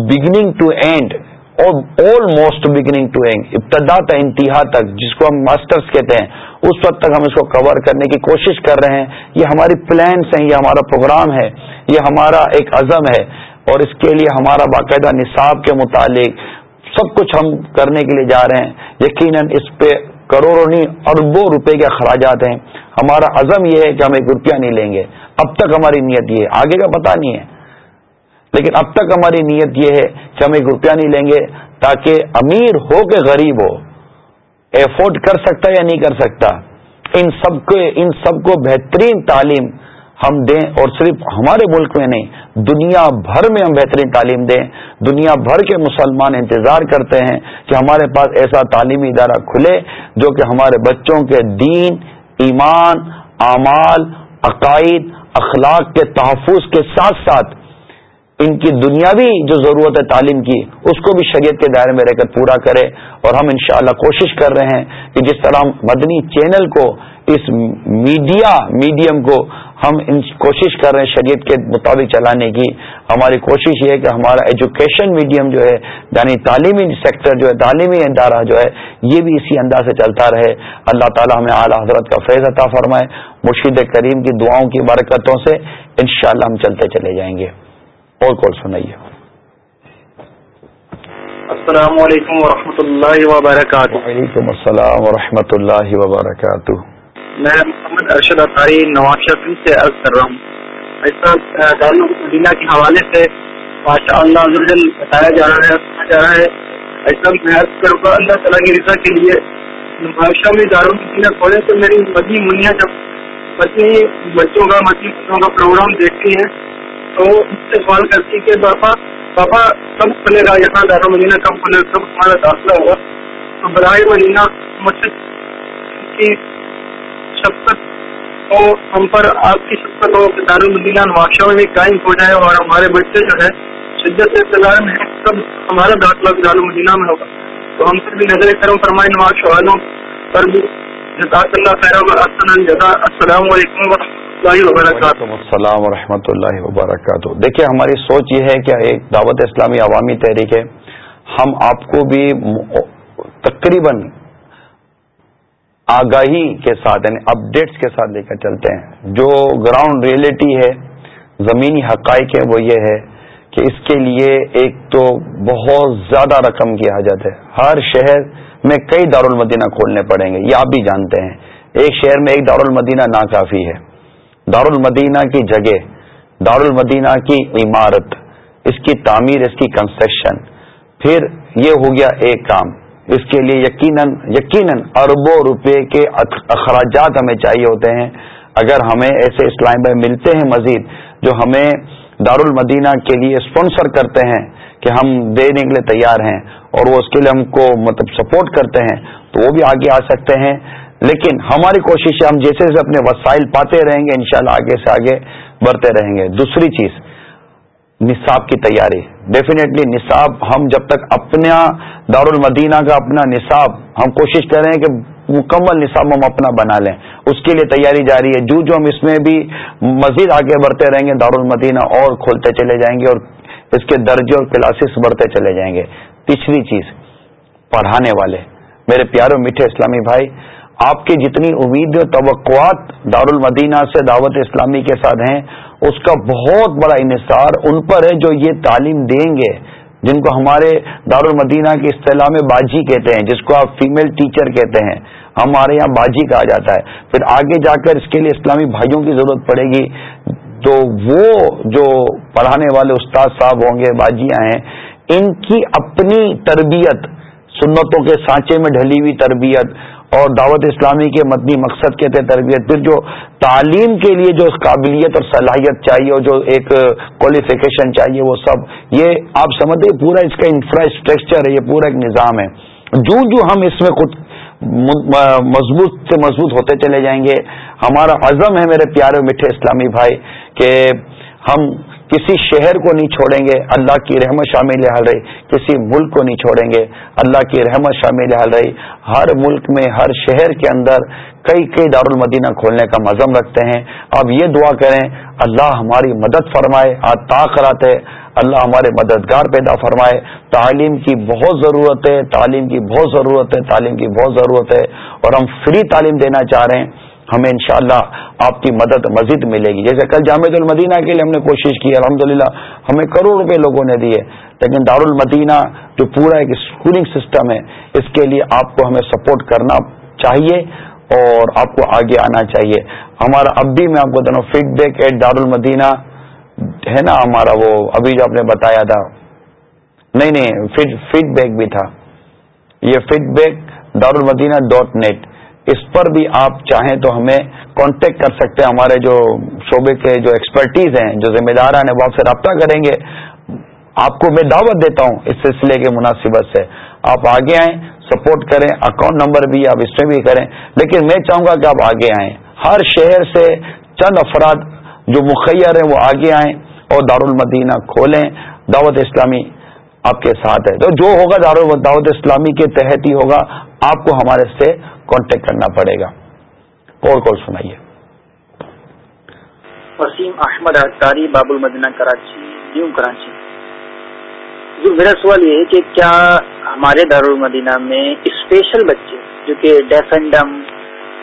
S1: beginning to end almost beginning to end ابتدا تا انتہا تک، جس کو ہم ماسٹرز کہتے ہیں۔ اس وقت تک ہم اس کو کور کرنے کی کوشش کر رہے ہیں۔ یہ ہماری پلانس ہیں، یہ ہمارا پروگرام ہے، یہ ہمارا ایک عزم ہے۔ اور اس کے لیے ہمارا باقاعدہ نصاب کے متعلق سب کچھ ہم کرنے کے لیے جا رہے ہیں۔ یقیناً اس پہ کروڑوں نہیں، اربوں روپے کے اخراجات ہیں۔ ہمارا عزم یہ ہے کہ ہم ایک روپیہ نہیں لیں گے۔ اب تک ہماری نیت یہ ہے۔ آگے کا پتہ نہیں ہے۔ لیکن اب تک ہماری نیت یہ ہے کہ ہم ایک روپیہ نہیں لیں گے تاکہ امیر ہو کے غریب ہو۔ افورڈ کر سکتا یا نہیں کر سکتا، ان سب کو ان سب کو بہترین تعلیم ہم دیں، اور صرف ہمارے ملک میں نہیں، دنیا بھر میں ہم بہترین تعلیم دیں۔ دنیا بھر کے مسلمان انتظار کرتے ہیں کہ ہمارے پاس ایسا تعلیمی ادارہ کھلے جو کہ ہمارے بچوں کے دین، ایمان، اعمال، عقائد، اخلاق کے تحفظ کے ساتھ ساتھ ان کی دنیاوی جو ضرورت ہے تعلیم کی، اس کو بھی شریعت کے دائرے میں رہ کر پورا کرے اور ہم انشاءاللہ کوشش کر رہے ہیں کہ جس طرح مدنی چینل کو، اس میڈیا، میڈیم کو ہم کوشش کر رہے ہیں شریعت کے مطابق چلانے کی۔ ہماری کوشش یہ ہے کہ ہمارا ایجوکیشن میڈیم جو ہے یعنی تعلیمی سیکٹر جو ہے، تعلیمی ادارہ جو ہے، یہ بھی اسی انداز سے چلتا رہے۔ اللہ تعالی ہمیں اعلیٰ حضرت کا فیض عطا فرمائے۔ مرشید کریم کی دعاؤں کی برکتوں سے انشاءاللہ ہم چلتے چلے جائیں گے۔ اور کال سنائیے
S5: السلام علیکم ورحمۃ اللہ وبرکاتہ۔
S1: وعلیکم السلام ورحمۃ اللہ وبرکاتہ۔
S5: میں محمد ارشد اطاری نواز شریف سے عرض کر رہا ہوں۔ دارالمدینہ کے حوالے سے ماشاء اللہ بتایا جا رہا ہے جا رہا ہے۔ ایسا میں عرض کروں گا اللہ تعالیٰ کی رضا کے لیے بادشاہ میں دارالمدینہ کھولے تو میری مدنی منیا جب مدنی بچوں کا مدنی بچوں کا پروگرام دیکھتی ہیں تو اس سے سوال کرتی کہ بابا بابا کب کھلے گا؟ یہاں دارا مدینہ کب کھلے گا؟ کب ہمارا داخلہ ہوگا؟ تو برائے مدینہ مسجد کی شفقت ہو ہم پر آپ کی شفقت ہو کہ دار المدینہ نواقشہ میں بھی قائم ہو جائے اور ہمارے بچے جو ہے شدت انتظار میں ہیں، کب ہمارا داخلہ دار المدینہ میں ہوگا؟ تو ہم پر بھی نظر کرم فرمائے نواز والوں پر بھی جزاک اللہ خیر السلام علیکم و
S1: السلام و رحمۃ اللہ وبرکاتہ۔ دیکھیے، ہماری سوچ یہ ہے کہ ایک دعوت اسلامی عوامی تحریک ہے۔ ہم آپ کو بھی تقریباً آگاہی کے ساتھ یعنی اپڈیٹس کے ساتھ لے کر چلتے ہیں۔ جو گراؤنڈ ریئلٹی ہے، زمینی حقائق ہے وہ یہ ہے کہ اس کے لیے ایک تو بہت زیادہ رقم کی حاجت ہے۔ ہر شہر میں کئی دارالمدینہ کھولنے پڑیں گے، یہ آپ بھی جانتے ہیں۔ ایک شہر میں ایک دارالمدینہ ناکافی ہے۔ دار المدینہ کی جگہ دار المدینہ کی عمارت، اس کی تعمیر، اس کی کنسٹرکشن پھر یہ ہو گیا ایک کام۔ اس کے لیے یقیناً یقیناً اربوں روپے کے اخراجات ہمیں چاہیے ہوتے ہیں۔ اگر ہمیں ایسے اسلام بھائی ملتے ہیں مزید، جو ہمیں دار المدینہ کے لیے اسپانسر کرتے ہیں کہ ہم دینے کے لیے تیار ہیں اور وہ اس کے لیے ہم کو مطلب سپورٹ کرتے ہیں، تو وہ بھی آگے آ سکتے ہیں۔ لیکن ہماری کوشش ہے ہم جیسے جیسے اپنے وسائل پاتے رہیں گے، انشاءاللہ آگے سے آگے بڑھتے رہیں گے۔ دوسری چیز، نصاب کی تیاری۔ ڈیفینیٹلی نصاب، ہم جب تک اپنا دارالمدینہ کا اپنا نصاب، ہم کوشش کر رہے ہیں کہ مکمل نصاب ہم اپنا بنا لیں۔ اس کے لیے تیاری جاری ہے۔ جو جو ہم اس میں بھی مزید آگے بڑھتے رہیں گے، دارالمدینہ اور کھولتے چلے جائیں گے اور اس کے درجے اور کلاسز بڑھتے چلے جائیں گے۔ تیسری چیز، پڑھانے والے۔ میرے پیارے میٹھے اسلامی بھائی آپ کی جتنی امید و توقعات دارالمدینہ سے دعوت اسلامی کے ساتھ ہیں، اس کا بہت بڑا انحصار ان پر ہے جو یہ تعلیم دیں گے، جن کو ہمارے دارالمدینہ کی اصطلاح میں باجی کہتے ہیں، جس کو آپ فیمل ٹیچر کہتے ہیں، ہمارے یہاں باجی کہا جاتا ہے۔ پھر آگے جا کر اس کے لیے اسلامی بھائیوں کی ضرورت پڑے گی، تو وہ جو پڑھانے والے استاد صاحب ہوں گے، باجیاں ہیں، ان کی اپنی تربیت، سنتوں کے سانچے میں ڈھلی ہوئی تربیت اور دعوت اسلامی کے مدنی مقصد کے تحت تربیت پھر جو تعلیم کے لیے جو قابلیت اور صلاحیت چاہیے اور جو ایک کوالیفیکیشن چاہیے، وہ سب، یہ آپ سمجھتے پورا اس کا انفراسٹرکچر ہے، یہ پورا ایک نظام ہے۔ جو جو ہم اس میں خود مضبوط سے مضبوط ہوتے چلے جائیں گے، ہمارا عزم ہے میرے پیارے میٹھے اسلامی بھائی، کہ ہم کسی شہر کو نہیں چھوڑیں گے، اللہ کی رحمت شامل حال رہی کسی ملک کو نہیں چھوڑیں گے، اللہ کی رحمت شامل حال رہی ہر ملک میں، ہر شہر کے اندر کئی کئی دارالمدینہ کھولنے کا مزم رکھتے ہیں. اب یہ دعا کریں، اللہ ہماری مدد فرمائے آتا کراتے اللہ ہمارے مددگار پیدا فرمائے. تعلیم کی بہت ضرورت ہے، تعلیم کی بہت ضرورت ہے، تعلیم کی بہت ضرورت ہے. اور ہم فری تعلیم دینا چاہ رہے ہیں. ہمیں انشاءاللہ آپ کی مدد مزید ملے گی۔ جیسے کل جامع المدینہ کے لیے ہم نے کوشش کی الحمد ہمیں کروڑ روپے لوگوں نے دیے، لیکن دارالمدینہ جو پورا ایک اسکولنگ سسٹم ہے، اس کے لیے آپ کو ہمیں سپورٹ کرنا چاہیے اور آپ کو آگے آنا چاہیے۔ ہمارا اب بھی میں آپ کو دونوں فیڈ بیک ایٹ دارالمدینہ ہے نا ہمارا وہ، ابھی جو آپ نے بتایا تھا۔ نہیں نہیں فیڈ بیک بھی تھا۔ یہ feedback Darulmadinah dot net اس پر بھی آپ چاہیں تو ہمیں کانٹیکٹ کر سکتے ہیں، ہمارے جو شعبے کے جو ایکسپرٹیز ہیں، جو ذمہ داران ہیں، وہ آپ سے رابطہ کریں گے۔ آپ کو میں دعوت دیتا ہوں اس سلسلے کے مناسبت سے۔ آپ آگے آئیں سپورٹ کریں اکاؤنٹ نمبر بھی آپ اس میں بھی کریں۔ لیکن میں چاہوں گا کہ آپ آگے آئیں۔ ہر شہر سے چند افراد جو مخیر ہیں، وہ آگے آئیں اور دارالمدینہ کھولیں۔ دعوت اسلامی آپ کے ساتھ ہے۔ تو جو ہوگا دعوت اسلامی کے تحت ہی ہوگا۔ آپ کو ہمارے سے کانٹیکٹ کرنا پڑے گا۔ اور کال سنائیے۔
S5: وسیم احمد اختاری باب المدینہ کراچی نیو کراچی۔ جو میرا سوال یہ ہے کہ کیا ہمارے دارالمدینہ میں اسپیشل بچے جو کہ ڈیف اینڈ ڈم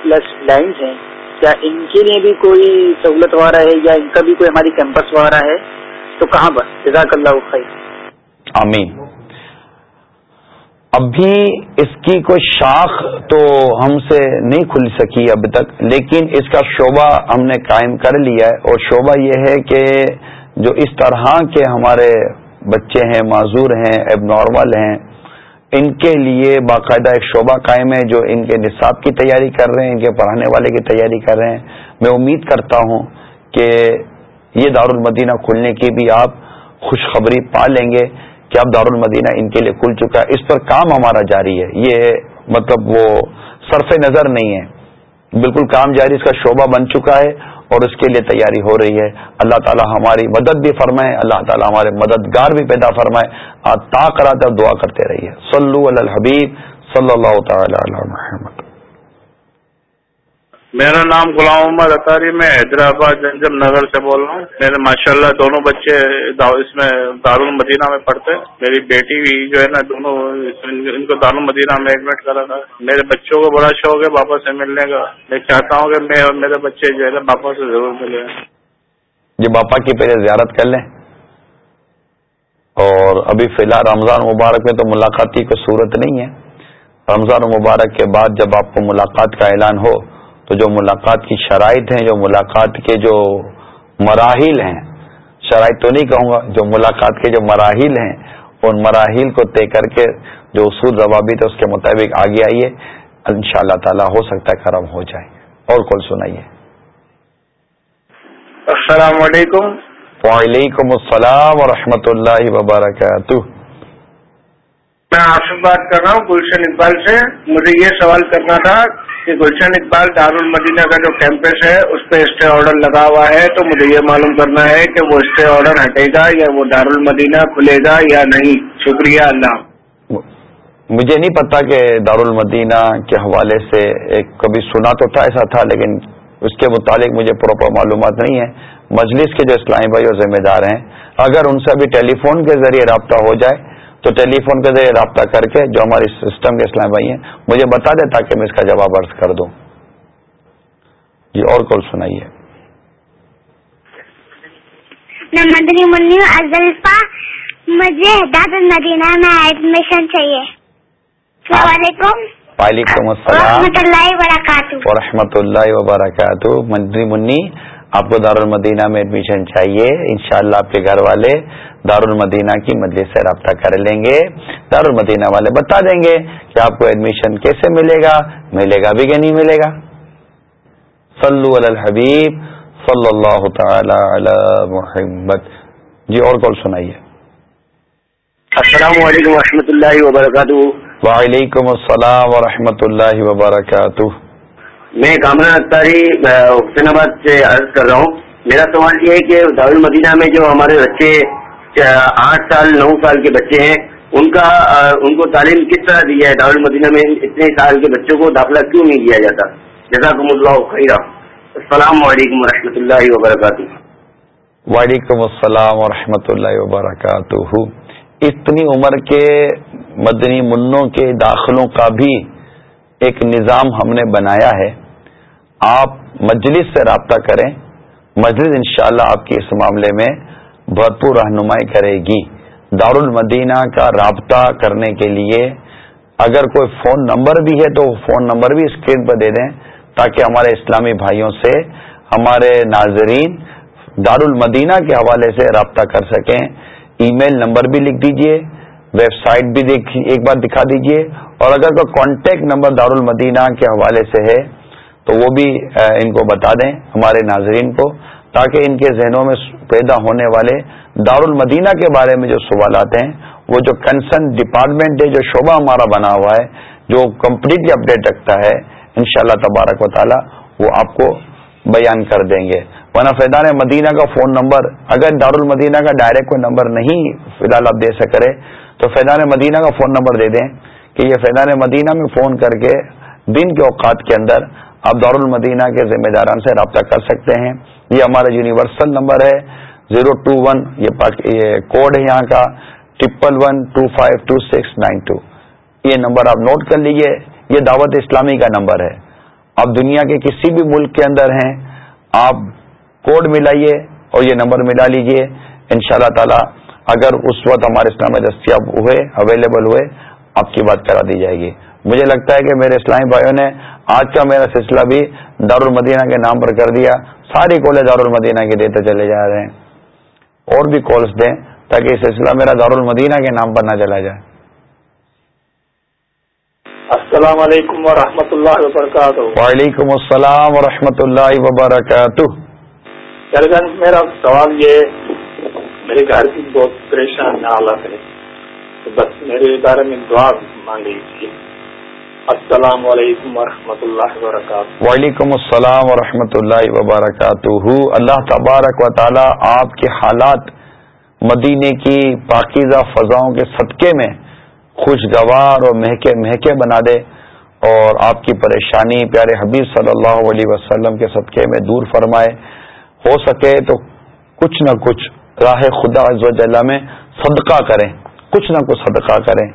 S5: پلس لائنز ہیں کیا ان کے لیے بھی کوئی سہولت وغیرہ ہے یا ان کا بھی کوئی ہماری کیمپس وغیرہ ہے؟ تو کہاں پر؟ جزاک اللہ خیر۔
S1: آمین۔ ابھی اس کی کوئی شاخ تو ہم سے نہیں کھل سکی اب تک، لیکن اس کا شعبہ ہم نے قائم کر لیا ہے۔ اور شعبہ یہ ہے کہ جو اس طرح کے ہمارے بچے ہیں، معذور ہیں ایب نارمل ہیں، ان کے لیے باقاعدہ ایک شعبہ قائم ہے جو ان کے نصاب کی تیاری کر رہے ہیں، ان کے پڑھانے والے کی تیاری کر رہے ہیں۔ میں امید کرتا ہوں کہ یہ دارالمدینہ کھلنے کی بھی آپ خوشخبری پا لیں گے۔ کہ اب دارالمدینہ ان کے لیے کھل چکا ہے، اس پر کام ہمارا جاری ہے۔ یہ مطلب وہ صرف نظر نہیں ہے۔ بالکل کام جاری، اس کا شعبہ بن چکا ہے اور اس کے لیے تیاری ہو رہی ہے۔ اللہ تعالی ہماری مدد بھی فرمائے، اللہ تعالی ہمارے مددگار بھی پیدا فرمائے۔ تا کراتے دعا کرتے رہیے۔ صلو علی الحبیب صلی اللہ تعالی علی محمد۔
S6: میرا نام غلام محمد اطاری میں حیدرآباد جنجم نگر سے بول رہا ہوں۔ میرے ماشاء اللہ دونوں بچے اس میں دارالمدینہ میں پڑھتے میری بیٹی بھی جو ہے نا، دونوں ان کو دارالمدینہ میں ایڈمٹ کرا تھا۔ میرے بچوں کو بڑا شوق ہے پاپا سے ملنے کا۔ میں چاہتا ہوں کہ میں اور میرے بچے جو ہے نا پاپا سے ضرور ملے
S1: جی باپا کی پہلے زیارت کر لیں۔ اور ابھی فی الحال رمضان مبارک میں تو ملاقات کی کوئی صورت نہیں ہے۔ رمضان مبارک کے بعد جب آپ کو ملاقات کا اعلان ہو تو جو ملاقات کی شرائط ہیں جو ملاقات کے جو مراحل ہیں شرائط تو نہیں کہوں گا جو ملاقات کے جو مراحل ہیں ان مراحل کو طے کر کے جو اصول ضوابط ہے اس کے مطابق آگے آئیے۔ ان شاء اللہ تعالی ہو سکتا ہے کرم ہو جائے۔ اور کون سنائیے۔
S6: السلام علیکم۔
S1: وعلیکم السلام ورحمۃ اللہ وبرکاتہ۔
S6: میں سے بات کر رہا ہوں گلشن اقبال سے۔ مجھے یہ سوال کرنا تھا
S5: کہ گلشن اقبال دارالمدینہ کا جو کیمپس ہے، اس پہ اسٹے آرڈر لگا ہوا ہے۔ تو مجھے یہ معلوم کرنا ہے کہ وہ اسٹے آرڈر ہٹے گا یا وہ دارالمدینہ کھلے گا یا نہیں۔ شکریہ اللہ۔
S1: مجھے نہیں پتا کہ دارالمدینہ کے حوالے سے ایک کبھی سنا تو تھا، ایسا تھا، لیکن اس کے متعلق مجھے پراپر معلومات نہیں ہے مجلس کے جو اسلامی بھائی اور ذمہ دار ہیں، اگر ان سے ابھی ٹیلی فون کے ذریعے رابطہ ہو جائے تو ٹیلی فون کے ذریعے رابطہ کر کے جو ہمارے سسٹم کے اسلام بھائی ہیں مجھے بتا دیں تاکہ میں اس کا جواب عرض کر دوں۔ جی اور کال سنائیے؟
S7: مجھے داد المدینہ میں ایڈمیشن چاہیے۔ السلام علیکم۔
S1: وعلیکم السلام۔
S7: ورحمۃ اللہ وبرکاتہ۔
S1: ورحمۃ اللہ وبرکاتہ۔ مدنی منی آپ کو دارالمدینہ میں ایڈمیشن چاہیے انشاءاللہ آپ کے گھر والے دارالمدینہ کی مجلس سے رابطہ کر لیں گے۔ دارالمدینہ والے بتا دیں گے کہ آپ کو ایڈمیشن کیسے ملے گا ملے گا بھی کہ نہیں ملے گا۔ صلو علی الحبیب صلی اللہ تعالی علی محمد۔ جی اور کال سنائیے؟
S5: السلام علیکم و اللہ وبرکاتہ۔
S1: وعلیکم السلام ورحمۃ اللہ وبرکاتہ۔
S5: میں کامنا اختاری حسین آباد سے عرض کر رہا ہوں۔ میرا سوال یہ ہے کہ دارالمدینہ میں جو ہمارے بچے آٹھ سال، نو سال کے بچے ہیں۔ ان کا ان کو تعلیم کس طرح دی جائے؟ دارالمدینہ میں اتنے سال کے بچوں کو داخلہ کیوں نہیں دیا جاتا؟ جزاکم اللہ خیرہ السلام علیکم و اللہ وبرکاتہ۔
S1: وعلیکم السلام و اللہ وبرکاتہ۔ اتنی عمر کے مدنی منوں کے داخلوں کا بھی ایک نظام ہم نے بنایا ہے۔ آپ مجلس سے رابطہ کریں۔ مجلس انشاءاللہ شاء آپ کی اس معاملے میں بھرپور رہنمائی کرے گی۔ دارالمدینہ کا رابطہ کرنے کے لیے اگر کوئی فون نمبر بھی ہے تو فون نمبر بھی اسکرین پر دے دیں تاکہ ہمارے اسلامی بھائیوں سے ہمارے ناظرین دارالمدینہ کے حوالے سے رابطہ کر سکیں۔ ای میل نمبر بھی لکھ دیجیے، ویب سائٹ بھی ایک بار دکھا دیجیے۔ اور اگر کوئی کانٹیکٹ نمبر دارالمدینہ کے حوالے سے ہے تو وہ بھی ان کو بتا دیں، ہمارے ناظرین کو۔ تاکہ ان کے ذہنوں میں پیدا ہونے والے دارالمدینہ کے بارے میں جو سوالات ہیں، وہ جو کنسرن ڈپارٹمنٹ ہے، جو شعبہ ہمارا بنا ہوا ہے، جو کمپلیٹلی اپڈیٹ رکھتا ہے ان شاء اللہ تبارک و تعالی وہ آپ کو بیان کر دیں گے۔ ورنہ فیضان مدینہ کا فون نمبر، اگر دارالمدینہ کا ڈائریکٹ کوئی نمبر نہیں فی الحال آپ دے سکے تو فیضان مدینہ کا فون نمبر دے دیں کہ یہ فیضان مدینہ میں فون کر کے دن کے اوقات کے اندر آپ دارالمدینہ کے ذمہ داران سے رابطہ کر سکتے ہیں۔ یہ ہمارا یونیورسل نمبر ہے۔ زیرو ٹو ون، یہ کوڈ ہے یہاں کا۔ Triple one two five two six nine two. یہ نمبر آپ نوٹ کر لیجیے۔ یہ دعوت اسلامی کا نمبر ہے۔ آپ دنیا کے کسی بھی ملک کے اندر ہیں، آپ کوڈ ملائیے اور یہ نمبر ملا لیجیے۔ ان شاء اللہ تعالی اگر اس وقت ہمارے اسلام دستیاب ہوئے اویلیبل ہوئے، آپ کی بات کرا دی جائے گی۔ مجھے لگتا ہے کہ میرے اسلامی بھائیوں نے آج کا میرا سلسلہ بھی دارالمدینہ کے نام پر کر دیا۔ ساری کالج دارالمدینہ کے دیتے چلے جا رہے ہیں۔ اور بھی کالس دیں تاکہ یہ سلسلہ میرا دارالمدینہ کے نام پر نہ چلا جائے۔
S5: السلام علیکم و اللہ وبرکاتہ۔
S1: وعلیکم السلام و اللہ وبرکاتہ۔
S5: میرا سوال یہ میرے گھر کی بہت پریشان حالت ہے۔ بس میرے بارے میں دعا مانگی تھی۔ السلام علیکم ورحمۃ اللہ وبرکاتہ۔
S1: وعلیکم السلام ورحمۃ اللہ وبرکاتہ۔ اللہ تبارک و تعالی آپ کے حالات مدینے کی پاکیزہ فضاؤں کے صدقے میں خوشگوار اور مہکے مہکے بنا دے اور آپ کی پریشانی پیارے حبیب صلی اللہ علیہ وسلم کے صدقے میں دور فرمائے۔ ہو سکے تو کچھ نہ کچھ راہ خدا عز میں صدقہ کریں، کچھ نہ کچھ صدقہ کریں۔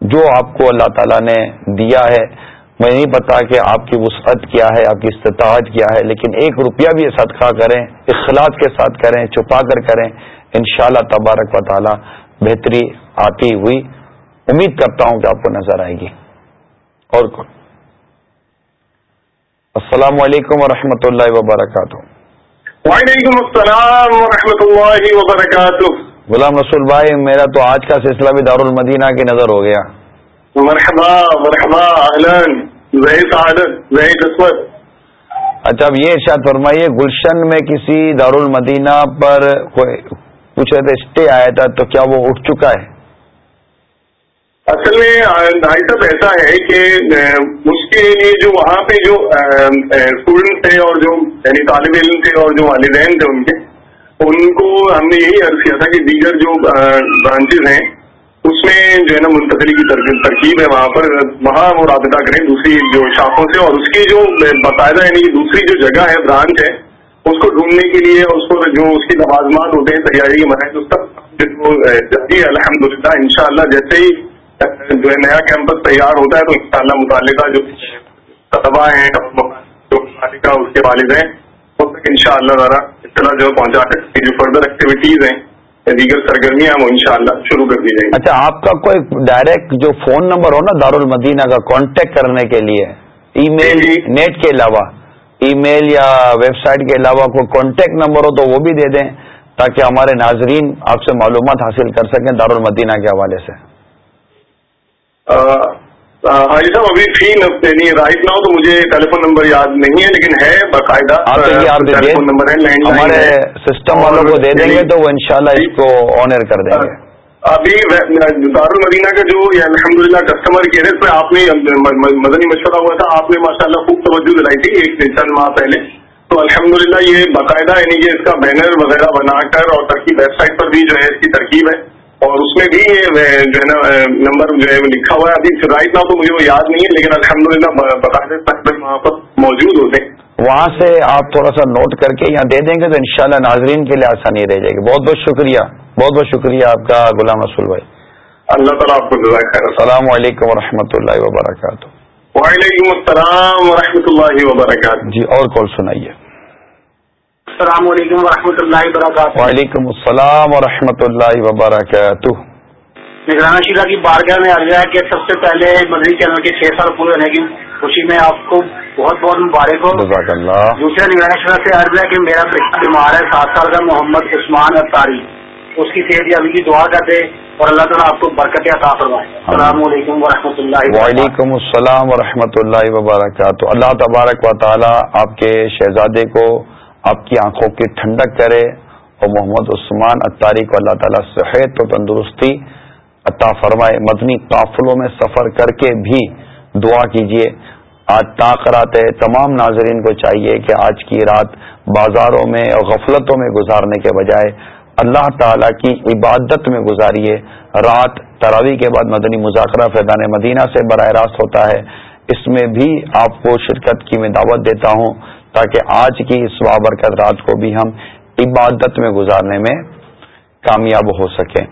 S1: جو آپ کو اللہ تعالیٰ نے دیا ہے میں نہیں پتا کہ آپ کی وسعت کیا ہے، آپ کی استطاعت کیا ہے، لیکن ایک روپیہ بھی صدقہ کریں، اخلاص کے ساتھ کریں، چھپا کر کریں، انشاءاللہ تبارک و تعالی بہتری آتی ہوئی۔ امید کرتا ہوں کہ آپ کو نظر آئے گی۔ اور کون السلام علیکم و اللہ وبرکاتہ۔
S5: وعلیکم السلام و اللہ وبرکاتہ۔
S1: غلام رسول بھائی میرا تو آج کا سلسلہ بھی دارالمدینہ کی نظر ہو گیا۔
S5: مرحبا مرحبا قسمت
S1: اچھا اب یہ ارشاد فرمائیے گلشن میں کسی دارالمدینہ پر کوئی پوچھ رہے تھے اسٹے آیا تھا تو کیا وہ اٹھ چکا ہے؟
S4: اصل میں بھائی صاحب ایسا ہے کہ اس کے لیے جو وہاں پہ جو اسٹوڈنٹ تھے اور جو یعنی طالب علم تھے اور جو والدین تھے ان کے ان کو ہم نے یہی عرض کیا تھا کہ دیگر جو برانچز ہیں، اس میں جو ہے نا منتقلی کی ترکیب ہے وہاں پر، وہاں وہ رابطہ کریں دوسری جو شاخوں سے اور اس کی جو باقاعدہ یعنی کہ دوسری جو جگہ ہے برانچ ہے، اس کو ڈھونڈنے کے لیے اس کو جو اس کی لوازمات ہوتے ہیں، تیاری کے مرائد اس کا الحمد للہ ان شاء اللہ جیسے ہی جو ہے نیا کیمپس تیار ہوتا ہے تو ان شاء اللہ متعلقہ جو طلبا ہیں جو متعلقہ اس کے والد ہیں ان شاء اللہ ذرا اطلاع جو پہنچا سکتے جو فردر ایکٹیویٹیز ہیں دیگر سرگرمیاں وہ انشاءاللہ شروع کر دی جائیں
S1: اچھا آپ کا کوئی ڈائریکٹ جو فون نمبر ہو نا دارالمدینہ کا کانٹیکٹ کرنے کے لیے ای میل۔ نیٹ کے علاوہ ای میل یا ویب سائٹ کے علاوہ کوئی کانٹیکٹ نمبر ہو تو وہ بھی دے دیں تاکہ ہمارے ناظرین آپ سے معلومات حاصل کر سکیں دارالمدینہ کے حوالے سے
S4: حاجی صاحب ابھی فی نہیں رائٹ ہو تو مجھے ٹیلیفون نمبر یاد نہیں ہے لیکن ہے باقاعدہ
S1: ٹیلیفون نمبر ہے ہمارے سسٹم والوں کو دے دیں گے تو وہ انشاءاللہ اس کو آنر کر دیں گے۔
S4: ابھی دارالمدینہ کا جو الحمد للہ کسٹمر کیئر پہ آپ نے مدنی مشورہ ہوا تھا آپ نے ماشاء اللہ خوب توجہ دلائی تھی ایک چند ماہ پہلے۔ تو الحمدللہ یہ باقاعدہ یعنی کہ اس کا بینر وغیرہ بنا کر اور ترکیب ویب سائٹ پر بھی جو ہے اس کی ترکیب ہے۔ اور اس میں بھی جو ہے نا نمبر جو ہے لکھا ہوا ہے ابھی رائٹ نہ تو مجھے وہ یاد نہیں ہے لیکن الحمد للہ باقاعدہ وہاں پر موجود ہوتے ہیں
S1: وہاں سے آپ تھوڑا سا نوٹ کر کے یہاں دے دیں گے تو انشاءاللہ ناظرین کے لیے آسانی رہ جائے گی۔ بہت بہت شکریہ بہت بہت شکریہ آپ کا غلام رسول بھائی۔
S4: اللہ تعالیٰ آپ کو
S1: السلام علیکم و رحمۃ اللہ وبرکاتہ۔
S4: وعلیکم السلام و اللہ وبرکاتہ۔
S1: جی اور کال سنائیے۔
S5: السلام علیکم و اللہ وبرکاتہ۔
S1: وعلیکم السلام و اللہ وبرکاتہ۔
S5: نگرانہ شیلا کی بارگاہ میں آ گیا کہ سب سے پہلے مدنی چینل کے چھ سال پورے ہونے کی خوشی میں آپ کو بہت بہت مبارک ہو۔ دوسرا نگرانہ شیلا سے عرض ہے کہ میرا بیٹا بیمار ہے سات سال کا محمد عثمان اطاری اس کی صحت ابھی کی دعا کرتے اور اللہ تعالیٰ آپ کو برکت عطا فرمائے۔ السلام علیکم و اللہ
S1: وعلیکم السلام و اللہ وبرکاتہ۔ اللہ تبارک و تعالیٰ آپ کے شہزادے کو آپ کی آنکھوں کی ٹھنڈک کرے اور محمد عثمان اتاری کو اللہ تعالیٰ صحت و تندرستی عطا فرمائے، مدنی قافلوں میں سفر کر کے بھی دعا کیجیے آج تاخرات تمام ناظرین کو چاہیے کہ آج کی رات بازاروں میں اور غفلتوں میں گزارنے کے بجائے اللہ تعالی کی عبادت میں گزاریے۔ رات تراوی کے بعد مدنی مذاکرہ فیضان مدینہ سے براہ راست ہوتا ہے۔ اس میں بھی آپ کو شرکت کی میں دعوت دیتا ہوں۔ تاکہ آج کی اس وابرکت رات کو بھی ہم عبادت میں گزارنے میں کامیاب ہو سکیں۔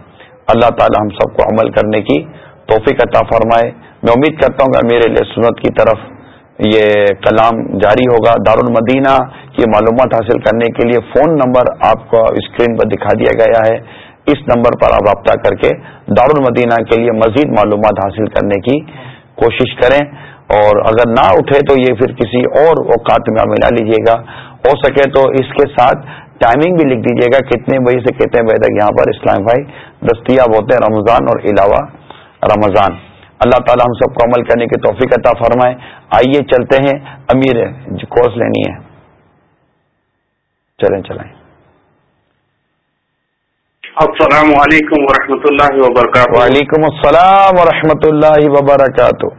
S1: اللہ تعالی ہم سب کو عمل کرنے کی توفیق عطا فرمائے۔ میں امید کرتا ہوں کہ میرے لیے سنت کی طرف یہ کلام جاری ہوگا۔ دارالمدینہ کی معلومات حاصل کرنے کے لیے فون نمبر آپ کو اسکرین پر دکھا دیا گیا ہے۔ اس نمبر پر آپ رابطہ کر کے دارالمدینہ کے لیے مزید معلومات حاصل کرنے کی کوشش کریں۔ اور اگر نہ اٹھے تو یہ پھر کسی اور اوقات میں ملا لیجیے گا۔ ہو سکے تو اس کے ساتھ ٹائمنگ بھی لکھ دیجیے گا کتنے بجے سے کتنے بجے تک یہاں پر اسلام بھائی دستیاب ہوتے ہیں رمضان اور علاوہ رمضان۔ اللہ تعالی ہم سب کو عمل کرنے کی توفیق عطا فرمائے۔ آئیے چلتے ہیں۔ امیر کورس لینی ہے۔ چلیں چلائیں
S4: السلام علیکم ورحمۃ اللہ وبرکاتہ۔
S1: وعلیکم السلام ورحمۃ اللہ وبرکاتہ۔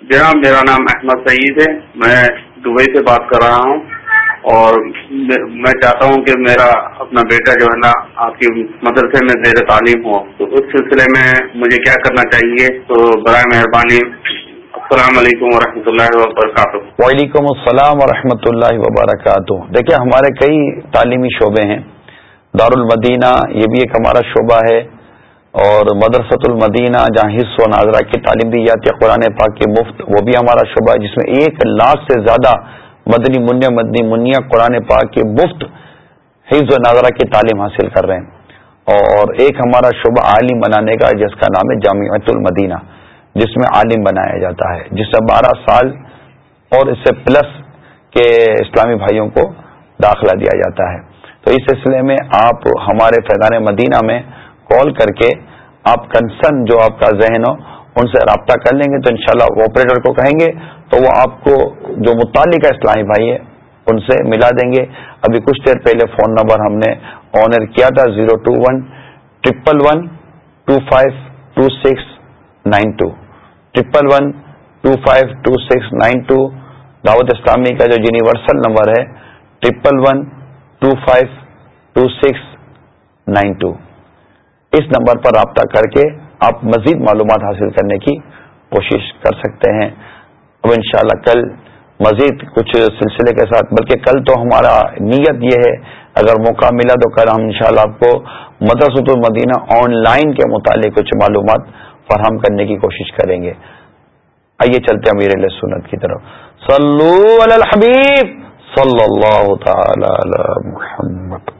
S4: جناب میرا نام احمد سعید ہے۔ میں دبئی سے بات کر رہا ہوں اور میں چاہتا ہوں کہ میرا اپنا بیٹا جو ہے نا، آپ کی مدرسے میں زیر تعلیم ہو۔ تو اس سلسلے میں مجھے کیا کرنا چاہیے؟ تو برائے مہربانی، السلام علیکم ورحمۃ اللہ وبرکاتہ۔
S1: وعلیکم السلام ورحمۃ اللہ وبرکاتہ۔ دیکھیں، ہمارے کئی تعلیمی شعبے ہیں۔ دارالمدینہ، یہ بھی ایک ہمارا شعبہ ہے۔ اور مدرسۃ المدینہ جہاں حص و ناظرہ کی تعلیم دی جاتی ہے، قرآن پاک کے مفت، وہ بھی ہمارا شعبہ ہے، جس میں ایک لاکھ سے زیادہ مدنی منیا مدنی منیا قرآن پاک کے مفت حفظ و ناظرہ کی تعلیم حاصل کر رہے ہیں۔ اور ایک ہمارا شعبہ عالم بنانے کا جس کا نام ہے جامعۃ المدینہ، جس میں عالم بنایا جاتا ہے، جس سے بارہ سال اور اس سے پلس کے اسلامی بھائیوں کو داخلہ دیا جاتا ہے۔ تو اس سلسلے میں آپ ہمارے فیضان مدینہ میں کال کر کے آپ کنسرن جو آپ کا ذہن ہو، ان سے رابطہ کر لیں گے تو انشاءاللہ وہ آپریٹر کو کہیں گے تو وہ آپ کو جو متعلق اسلامی بھائی ہے، ان سے ملا دیں گے۔ ابھی کچھ دیر پہلے فون نمبر ہم نے آنر کیا تھا، zero two one triple one, two five, two six, nine two. Triple one, two five, two six, nine two. Dawat Islami کا جو یونیورسل نمبر ہے triple one, two five, two six, nine two. اس نمبر پر رابطہ کر کے آپ مزید معلومات حاصل کرنے کی کوشش کر سکتے ہیں۔ اب انشاءاللہ کل مزید کچھ سلسلے کے ساتھ، بلکہ کل تو ہمارا نیت یہ ہے، اگر موقع ملا تو کل ہم انشاءاللہ آپ کو مدرسۃ المدینہ آن لائن کے متعلق کچھ معلومات فراہم کرنے کی کوشش کریں گے۔ آئیے چلتے ہیں امیر سنت کی طرف۔ صلو علی الحبیب، صلی اللہ تعالی علی محمد۔